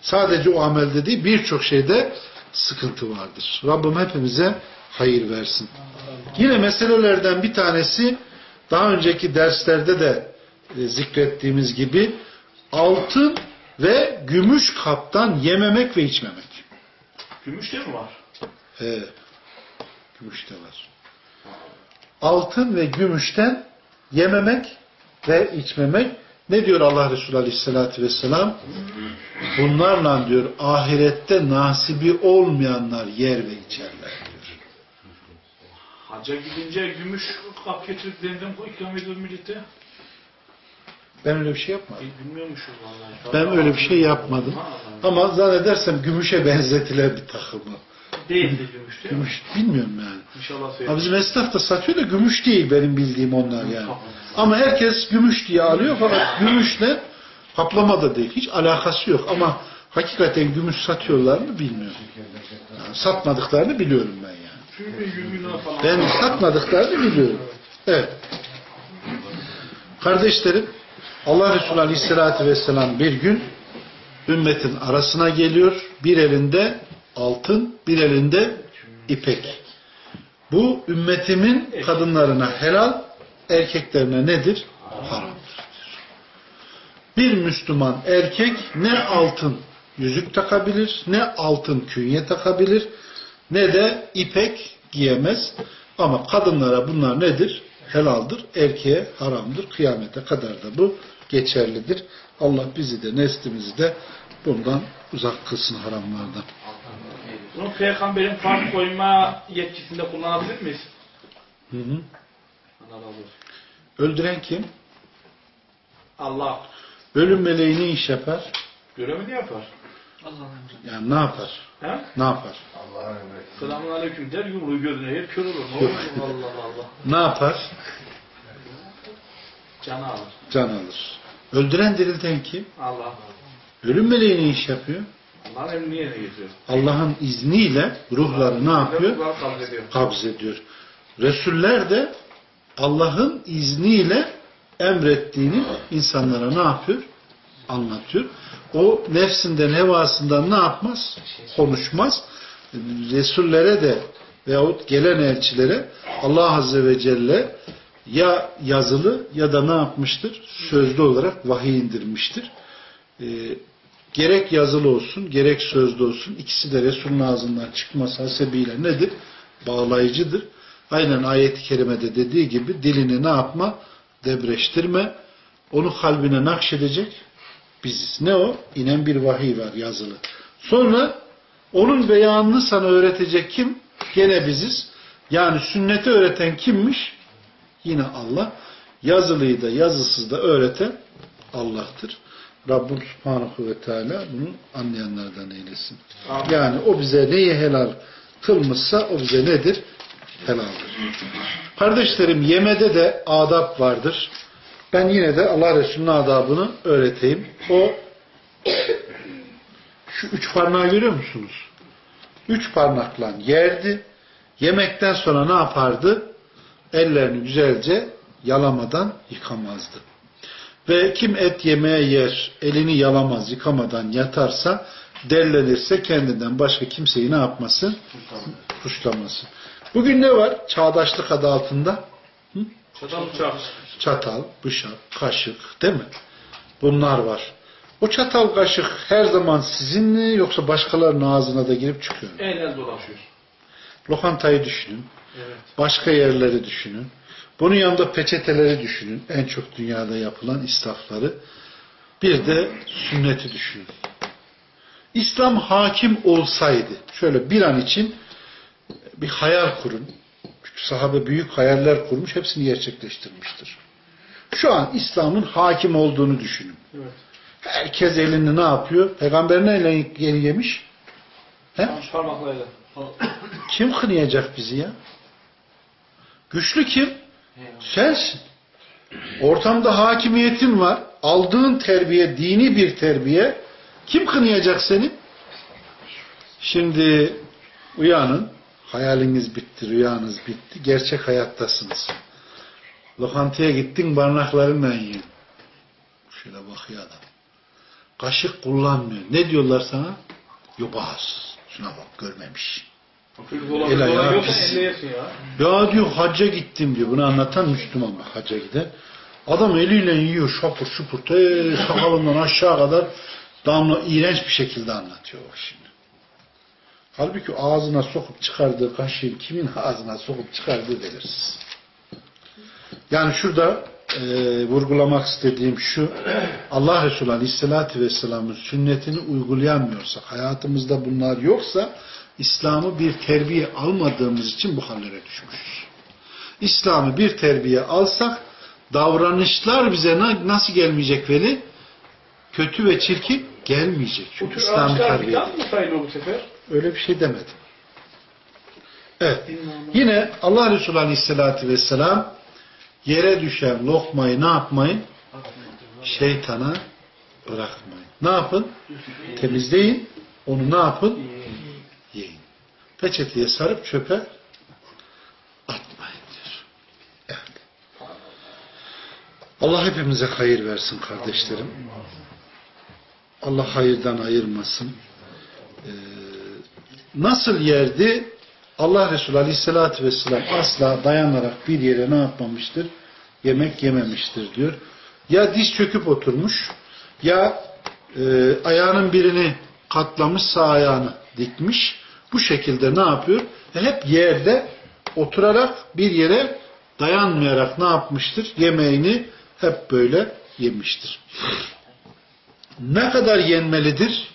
Sadece o amelde değil birçok şeyde sıkıntı vardır. Rabbim hepimize hayır versin. Yine meselelerden bir tanesi daha önceki derslerde de e, zikrettiğimiz gibi altın ve gümüş kaptan yememek ve içmemek. Gümüş de mi var? He, gümüş de var. Altın ve gümüşten yememek ve içmemek ne diyor Allah Resulü Aleyhisselatü Vesselam? Bunlarla diyor ahirette nasibi olmayanlar yer ve içerler diyor. Hacca gidince gümüş kap getirip denizden koy ikram ediyor millete. Ben öyle bir şey yapmadım. E, bilmiyormuşuz vallahi. Ben öyle bir şey yapmadım. Ama zannedersem gümüşe benzetilen bir takımı. Değildi gümüş değil mi? Gümüş bilmiyorum yani. İnşallah söyleyeyim. bizim esnaf da satıyor da gümüş değil benim bildiğim onlar yani. Ama herkes gümüş diye alıyor fakat gümüşle kaplama da değil. Hiç alakası yok ama hakikaten gümüş satıyorlar mı bilmiyorum. Yani satmadıklarını biliyorum ben yani. Ben satmadıklarını biliyorum. Evet. Kardeşlerim Allah Resulü Aleyhisselatü Vesselam bir gün ümmetin arasına geliyor. Bir elinde altın, bir elinde ipek. Bu ümmetimin kadınlarına helal, erkeklerine nedir? Haramdır. Bir Müslüman erkek ne altın yüzük takabilir, ne altın künye takabilir, ne de ipek giyemez. Ama kadınlara bunlar nedir? Helaldir. Erkeğe haramdır. Kıyamete kadar da bu geçerlidir. Allah bizi de neslimizi de bundan uzak kılsın haramlardan. Bunu peygamberin fark koyma yetkisinde kullanabilir miyiz? Hı hı. Öldüren kim? Allah Ölüm meleği ne iş yapar? görevini yapar. Allah'ın emri. Yani ne yapar? He? Ne yapar? Selamun aleyküm der yumruğu gözüne yer kör olur. Ne olur? Allah Allah. Ne yapar? Canı alır. Can alır. Öldüren dirilten kim? Allah. Ölüm meleği ne iş yapıyor? Allah'ın izniyle ruhları ne yapıyor? Kabz ediyor. Resuller de Allah'ın izniyle emrettiğini insanlara ne yapıyor? Anlatıyor. O nefsinden, hevasından ne yapmaz? Konuşmaz. Resullere de veyahut gelen elçilere Allah Azze ve Celle ya yazılı ya da ne yapmıştır? Sözlü olarak vahiy indirmiştir. Ee, gerek yazılı olsun, gerek sözlü olsun ikisi de Resul'ün ağzından çıkması hasebiyle nedir? Bağlayıcıdır. Aynen ayet-i kerimede dediği gibi dilini ne yapma? Debreştirme. Onu kalbine nakşedecek. biziz. Ne o? İnen bir vahiy var yazılı. Sonra onun beyanını sana öğretecek kim? Gene biziz. Yani sünneti öğreten kimmiş? Yine Allah. Yazılıyı da yazısız da öğreten Allah'tır. Rabbim Subhanahu ve Teala bunu anlayanlardan eylesin. Amin. Yani o bize neyi helal kılmışsa o bize nedir? Helaldir. Kardeşlerim yemede de adab vardır. Ben yine de Allah Resulü'nün adabını öğreteyim. O şu üç parmağı görüyor musunuz? Üç parmakla yerdi. Yemekten sonra ne yapardı? Ellerini güzelce yalamadan yıkamazdı. Ve kim et yemeye yer, elini yalamaz, yıkamadan yatarsa, dellenirse kendinden başka kimseyi ne yapmasın? Suçlamasın. Bugün ne var? Çağdaşlık adı altında Çatal bıçak. çatal, bıçak, kaşık değil mi? Bunlar var. O çatal, kaşık her zaman sizin mi yoksa başkalarının ağzına da girip çıkıyor mu? El el dolaşıyor. Lokantayı düşünün. Evet. Başka yerleri düşünün. Bunun yanında peçeteleri düşünün. En çok dünyada yapılan israfları. Bir de sünneti düşünün. İslam hakim olsaydı, şöyle bir an için bir hayal kurun. Çünkü sahabe büyük hayaller kurmuş, hepsini gerçekleştirmiştir. Şu an İslam'ın hakim olduğunu düşünün. Evet. Herkes elini ne yapıyor? Peygamber neyle yeni yemiş? He? Parmaklarıyla. Kim kınayacak bizi ya? Güçlü kim? Sensin. Ortamda hakimiyetin var. Aldığın terbiye, dini bir terbiye. Kim kınayacak seni? Şimdi uyanın. Hayaliniz bitti, rüyanız bitti. Gerçek hayattasınız. Lokantaya gittin, barnaklarınla yiyin. Şöyle bakıyor adam. Kaşık kullanmıyor. Ne diyorlar sana? Yobaz. Şuna bak, görmemiş. El ayağı pis. ya. Diyor hacca gittim diyor. Bunu anlatan Müslüman bak hacca giden. Adam eliyle yiyor şapur şupur. Te sakalından aşağı kadar damla iğrenç bir şekilde anlatıyor bak şimdi. Halbuki ağzına sokup çıkardığı kaşığın kimin ağzına sokup çıkardığı belirsiz. Yani şurada e, vurgulamak istediğim şu Allah Resulü Aleyhisselatü Vesselam'ın sünnetini uygulayamıyorsak, hayatımızda bunlar yoksa İslam'ı bir terbiye almadığımız için bu hallere düşmüşüz. İslam'ı bir terbiye alsak davranışlar bize na- nasıl gelmeyecek veli? Kötü ve çirkin gelmeyecek. Çünkü İslam'ı terbiye bu sefer? Öyle bir şey demedim. Evet. Yine Allah Resulü Aleyhisselatü Vesselam yere düşen lokmayı ne yapmayın? Şeytana bırakmayın. Ne yapın? Temizleyin. Onu ne yapın? Peçeteye sarıp çöpe atmayın diyor. Evet. Allah hepimize hayır versin kardeşlerim. Allah hayırdan ayırmasın. Ee, nasıl yerdi? Allah Resulü Aleyhisselatü Vesselam asla dayanarak bir yere ne yapmamıştır? Yemek yememiştir diyor. Ya diz çöküp oturmuş ya e, ayağının birini katlamış sağ ayağını dikmiş. Bu şekilde ne yapıyor? E, hep yerde oturarak bir yere dayanmayarak ne yapmıştır? Yemeğini hep böyle yemiştir. Ne kadar yenmelidir?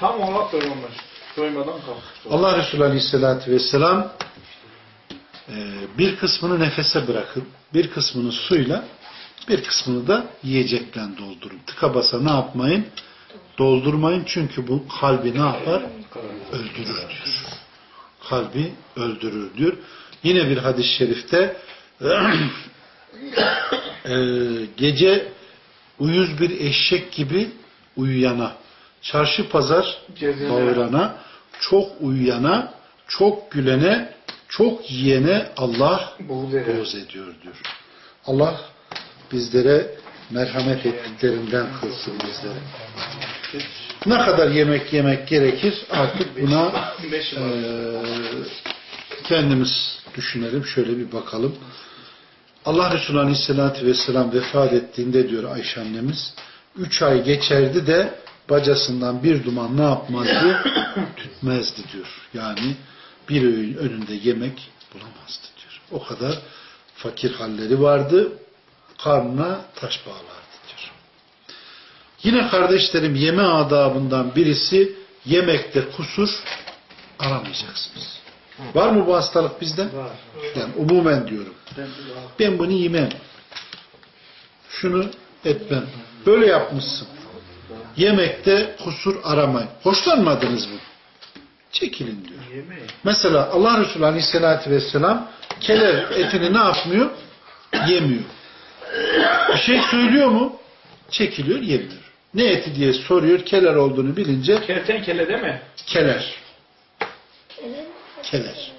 Tam olarak doymamış. Doymadan kalkmış. Allah Resulü Aleyhisselatü Vesselam e, bir kısmını nefese bırakın, bir kısmını suyla, bir kısmını da yiyecekle doldurun. Tıka basa ne yapmayın? Doldurmayın çünkü bu kalbi ne yapar? Öldürür diyor. Kalbi öldürür diyor. Yine bir hadis-i şerifte e, gece uyuz bir eşek gibi uyuyana, çarşı pazar Gezene. bağırana, çok uyuyana, çok gülene, çok yiyene Allah Buğz ediyor diyor. Allah bizlere merhamet ettiklerinden kılsın bizlere. Ne kadar yemek yemek gerekir artık buna eee, kendimiz düşünelim. Şöyle bir bakalım. Allah Resulü Aleyhisselatü Vesselam vefat ettiğinde diyor Ayşe annemiz, üç ay geçerdi de bacasından bir duman ne yapmazdı? Tütmezdi diyor. Yani bir öğün önünde yemek bulamazdı diyor. O kadar fakir halleri vardı. Karnına taş bağlardı. Yine kardeşlerim yeme adabından birisi yemekte kusur aramayacaksınız. Var mı bu hastalık bizde? Var. Yani umumen diyorum. Ben, bunu yemem. Şunu etmem. Böyle yapmışsın. Yemekte kusur aramayın. Hoşlanmadınız mı? Çekilin diyor. Mesela Allah Resulü Aleyhisselatü Vesselam keler etini ne yapmıyor? Yemiyor. Bir şey söylüyor mu? Çekiliyor, yemiyor. Ne eti diye soruyor. Keler olduğunu bilince Kertenkele değil mi? keler. Keler.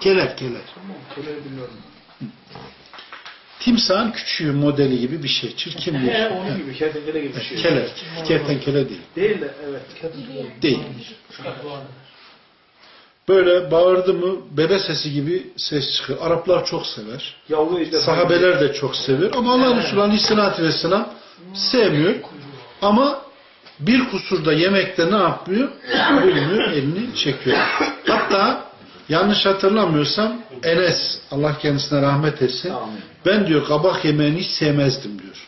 Keler, keler. Tamam. Keleyi biliyorum. Timsahın küçüğü modeli gibi bir şey. Çirkin bir şey. onun gibi. Kertenkele gibi bir şey. Keler. Kertenkele değil. Değil de evet. Değil. Böyle bağırdı mı bebe sesi gibi ses çıkıyor. Araplar çok sever. Sahabeler de çok sever. Ama Allah Resulü Aleyhisselatü Vesselam sevmiyor. Ama bir kusurda yemekte ne yapmıyor? Bölümü elini çekiyor. Hatta yanlış hatırlamıyorsam Enes Allah kendisine rahmet etsin. Ben diyor kabak yemeğini hiç sevmezdim diyor.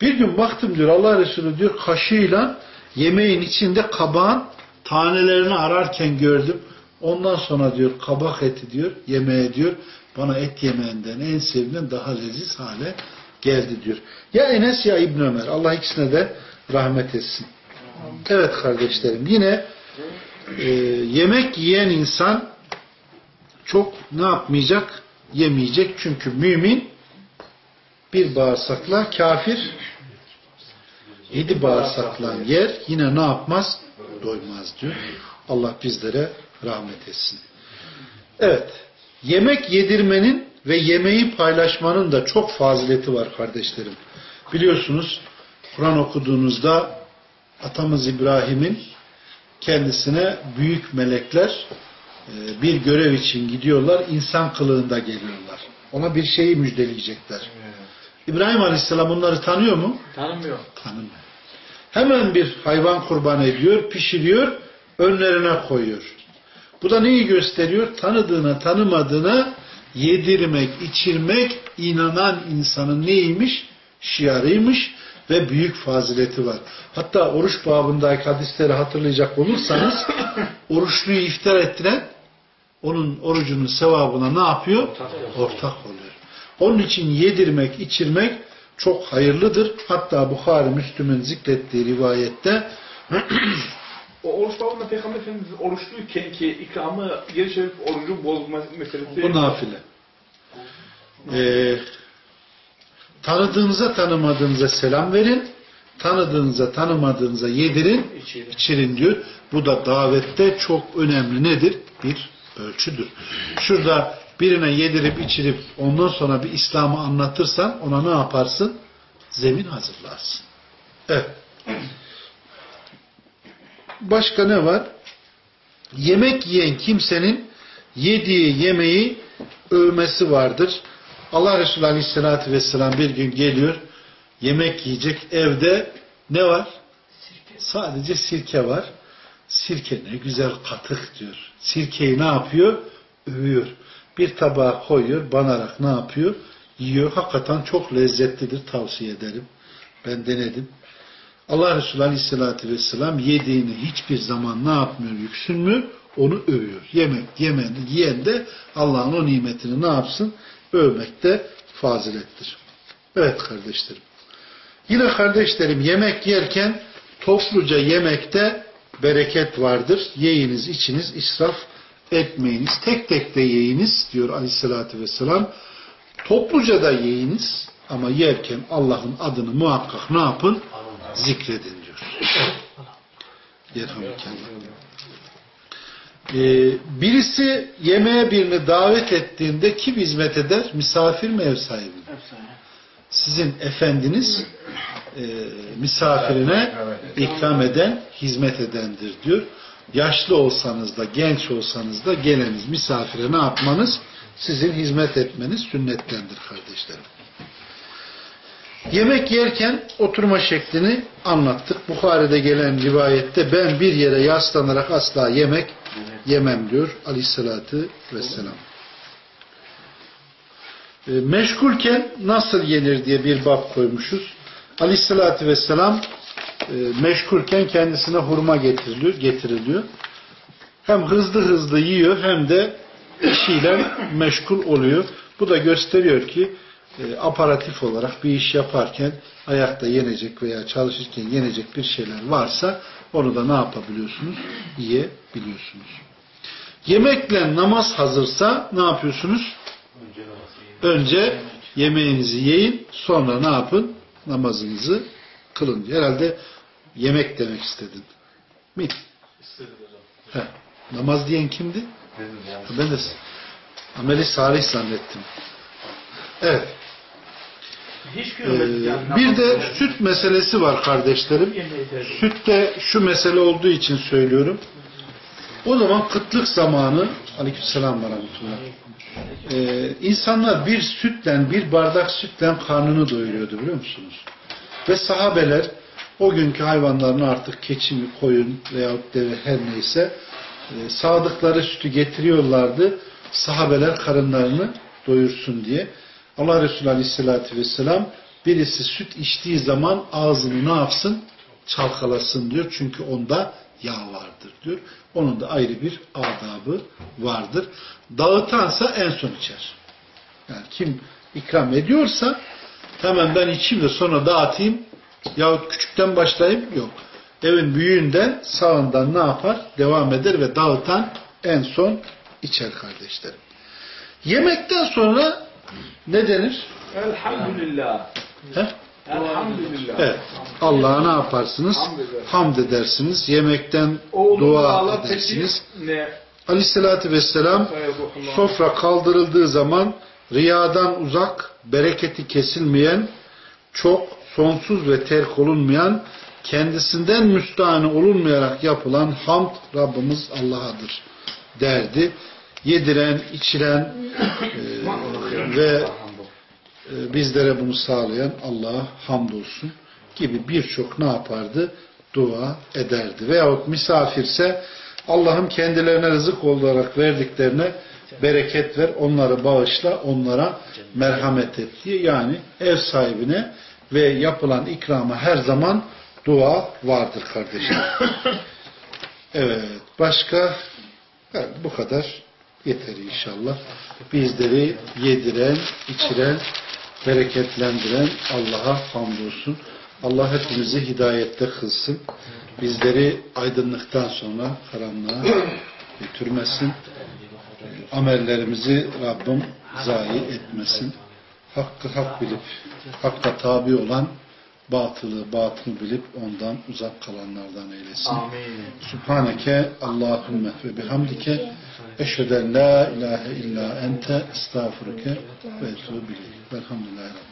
Bir gün baktım diyor Allah Resulü diyor kaşığıyla yemeğin içinde kabağın tanelerini ararken gördüm. Ondan sonra diyor kabak eti diyor yemeğe diyor bana et yemeğinden en sevdiğim daha leziz hale geldi diyor. Ya Enes ya İbn Ömer Allah ikisine de rahmet etsin. Evet kardeşlerim yine e, yemek yiyen insan çok ne yapmayacak? Yemeyecek. Çünkü mümin bir bağırsakla kafir yedi bağırsakla yer yine ne yapmaz? Doymaz diyor. Allah bizlere rahmet etsin. Evet. Yemek yedirmenin ve yemeği paylaşmanın da çok fazileti var kardeşlerim. Biliyorsunuz Kur'an okuduğunuzda atamız İbrahim'in kendisine büyük melekler e, bir görev için gidiyorlar. insan kılığında geliyorlar. Ona bir şeyi müjdeleyecekler. İbrahim Aleyhisselam onları tanıyor mu? Tanımıyor. Tanımıyor. Hemen bir hayvan kurban ediyor, pişiriyor, önlerine koyuyor. Bu da neyi gösteriyor? Tanıdığına, tanımadığına yedirmek, içirmek inanan insanın neymiş? Şiarıymış ve büyük fazileti var. Hatta oruç babındaki hadisleri hatırlayacak olursanız oruçluyu iftar ettiren onun orucunun sevabına ne yapıyor? Ortak oluyor. Onun için yedirmek, içirmek çok hayırlıdır. Hatta Bukhari Müslüm'ün zikrettiği rivayette O oruç babında Peygamber Efendimiz oruçluyken ki ikramı geri çevirip orucu bozma meselesi. bu nafile. Ee, tanıdığınıza tanımadığınıza selam verin. Tanıdığınıza tanımadığınıza yedirin, İçirin. içirin diyor. Bu da davette çok önemli nedir? Bir ölçüdür. Şurada birine yedirip içirip ondan sonra bir İslam'ı anlatırsan ona ne yaparsın? Zemin hazırlarsın. Evet. Başka ne var? Yemek yiyen kimsenin yediği yemeği övmesi vardır. Allah Resulü Aleyhisselatü Vesselam bir gün geliyor, yemek yiyecek, evde ne var? Sadece sirke var. Sirke ne güzel katık diyor. Sirkeyi ne yapıyor? Övüyor. Bir tabağa koyuyor, banarak ne yapıyor? Yiyor. Hakikaten çok lezzetlidir, tavsiye ederim. Ben denedim. Allah Resulü Aleyhisselatü Vesselam yediğini hiçbir zaman ne yapmıyor, yüksünmüyor? Onu övüyor. Yemek, yemen, yiyen de Allah'ın o nimetini ne yapsın? Övmek de fazilettir. Evet kardeşlerim. Yine kardeşlerim yemek yerken topluca yemekte bereket vardır. Yiyiniz, içiniz, israf etmeyiniz. Tek tek de yiyiniz diyor Aleyhisselatü Vesselam. Topluca da yiyiniz ama yerken Allah'ın adını muhakkak ne yapın? Zikredin diyor. Ee, birisi yemeğe birini davet ettiğinde kim hizmet eder? Misafir mi ev sahibi? Sizin efendiniz e, misafirine ikram eden, hizmet edendir diyor. Yaşlı olsanız da, genç olsanız da geleniz misafire ne yapmanız? Sizin hizmet etmeniz sünnettendir kardeşlerim. Yemek yerken oturma şeklini anlattık. Bukhari'de gelen rivayette ben bir yere yaslanarak asla yemek yemem diyor aleyhissalatü vesselam. E, meşgulken nasıl yenir diye bir bab koymuşuz. Aleyhissalatü vesselam e, meşgulken kendisine hurma getiriliyor. Hem hızlı hızlı yiyor hem de işiyle meşgul oluyor. Bu da gösteriyor ki e, aparatif olarak bir iş yaparken ayakta yenecek veya çalışırken yenecek bir şeyler varsa onu da ne yapabiliyorsunuz? Yiyebiliyorsunuz. Yemekle namaz hazırsa ne yapıyorsunuz? Önce yemeğinizi yiyin, sonra ne yapın? Namazınızı kılın. Herhalde yemek demek istedin. Mi? Heh. Namaz diyen kimdi? Ha, Ben de ameli salih zannettim. Evet. Ee, bir de süt meselesi var kardeşlerim. Sütte şu mesele olduğu için söylüyorum. O zaman kıtlık zamanı aleykümselam ve rahmetullah. Ee, insanlar bir sütle, bir bardak sütle karnını doyuruyordu biliyor musunuz? Ve sahabeler o günkü hayvanların artık keçi mi, koyun veyahut deve her neyse e, sağdıkları sütü getiriyorlardı. Sahabeler karınlarını doyursun diye. Allah Resulü Aleyhisselatü Vesselam birisi süt içtiği zaman ağzını ne yapsın? Çalkalasın diyor. Çünkü onda yağ vardır diyor. Onun da ayrı bir adabı vardır. Dağıtansa en son içer. Yani kim ikram ediyorsa hemen ben içeyim de sonra dağıtayım yahut küçükten başlayayım yok. Evin büyüğünden sağından ne yapar? Devam eder ve dağıtan en son içer kardeşlerim. Yemekten sonra ne denir? Elhamdülillah. He? Elhamdülillah. Evet. Allah'a ne yaparsınız? Hamd eder. Hamd edersiniz. Yemekten Oğlum dua edersiniz. Ne? Aleyhissalatü vesselam sofra kaldırıldığı zaman riyadan uzak, bereketi kesilmeyen, çok, sonsuz ve terk olunmayan, kendisinden müstahane olunmayarak yapılan hamd Rabbimiz Allah'adır derdi. Yediren, içiren e, ve e, bizlere bunu sağlayan Allah'a hamdolsun gibi birçok ne yapardı? Dua ederdi. Veyahut misafirse Allah'ım kendilerine rızık olarak verdiklerine bereket ver, onları bağışla, onlara merhamet et diye. Yani ev sahibine ve yapılan ikrama her zaman dua vardır kardeşim. Evet. Başka evet, bu kadar yeter inşallah. Bizleri yediren, içiren, bereketlendiren Allah'a hamdolsun. Allah hepimizi hidayette kılsın. Bizleri aydınlıktan sonra karanlığa götürmesin. Amellerimizi Rabbim zayi etmesin. Hakkı hak bilip, hakka tabi olan batılı batıl bilip ondan uzak kalanlardan eylesin. Amin. Subhaneke Allahümme ve bihamdike eşheden la ilahe illa ente estağfurike ve etubu bileyk. Velhamdülillahi.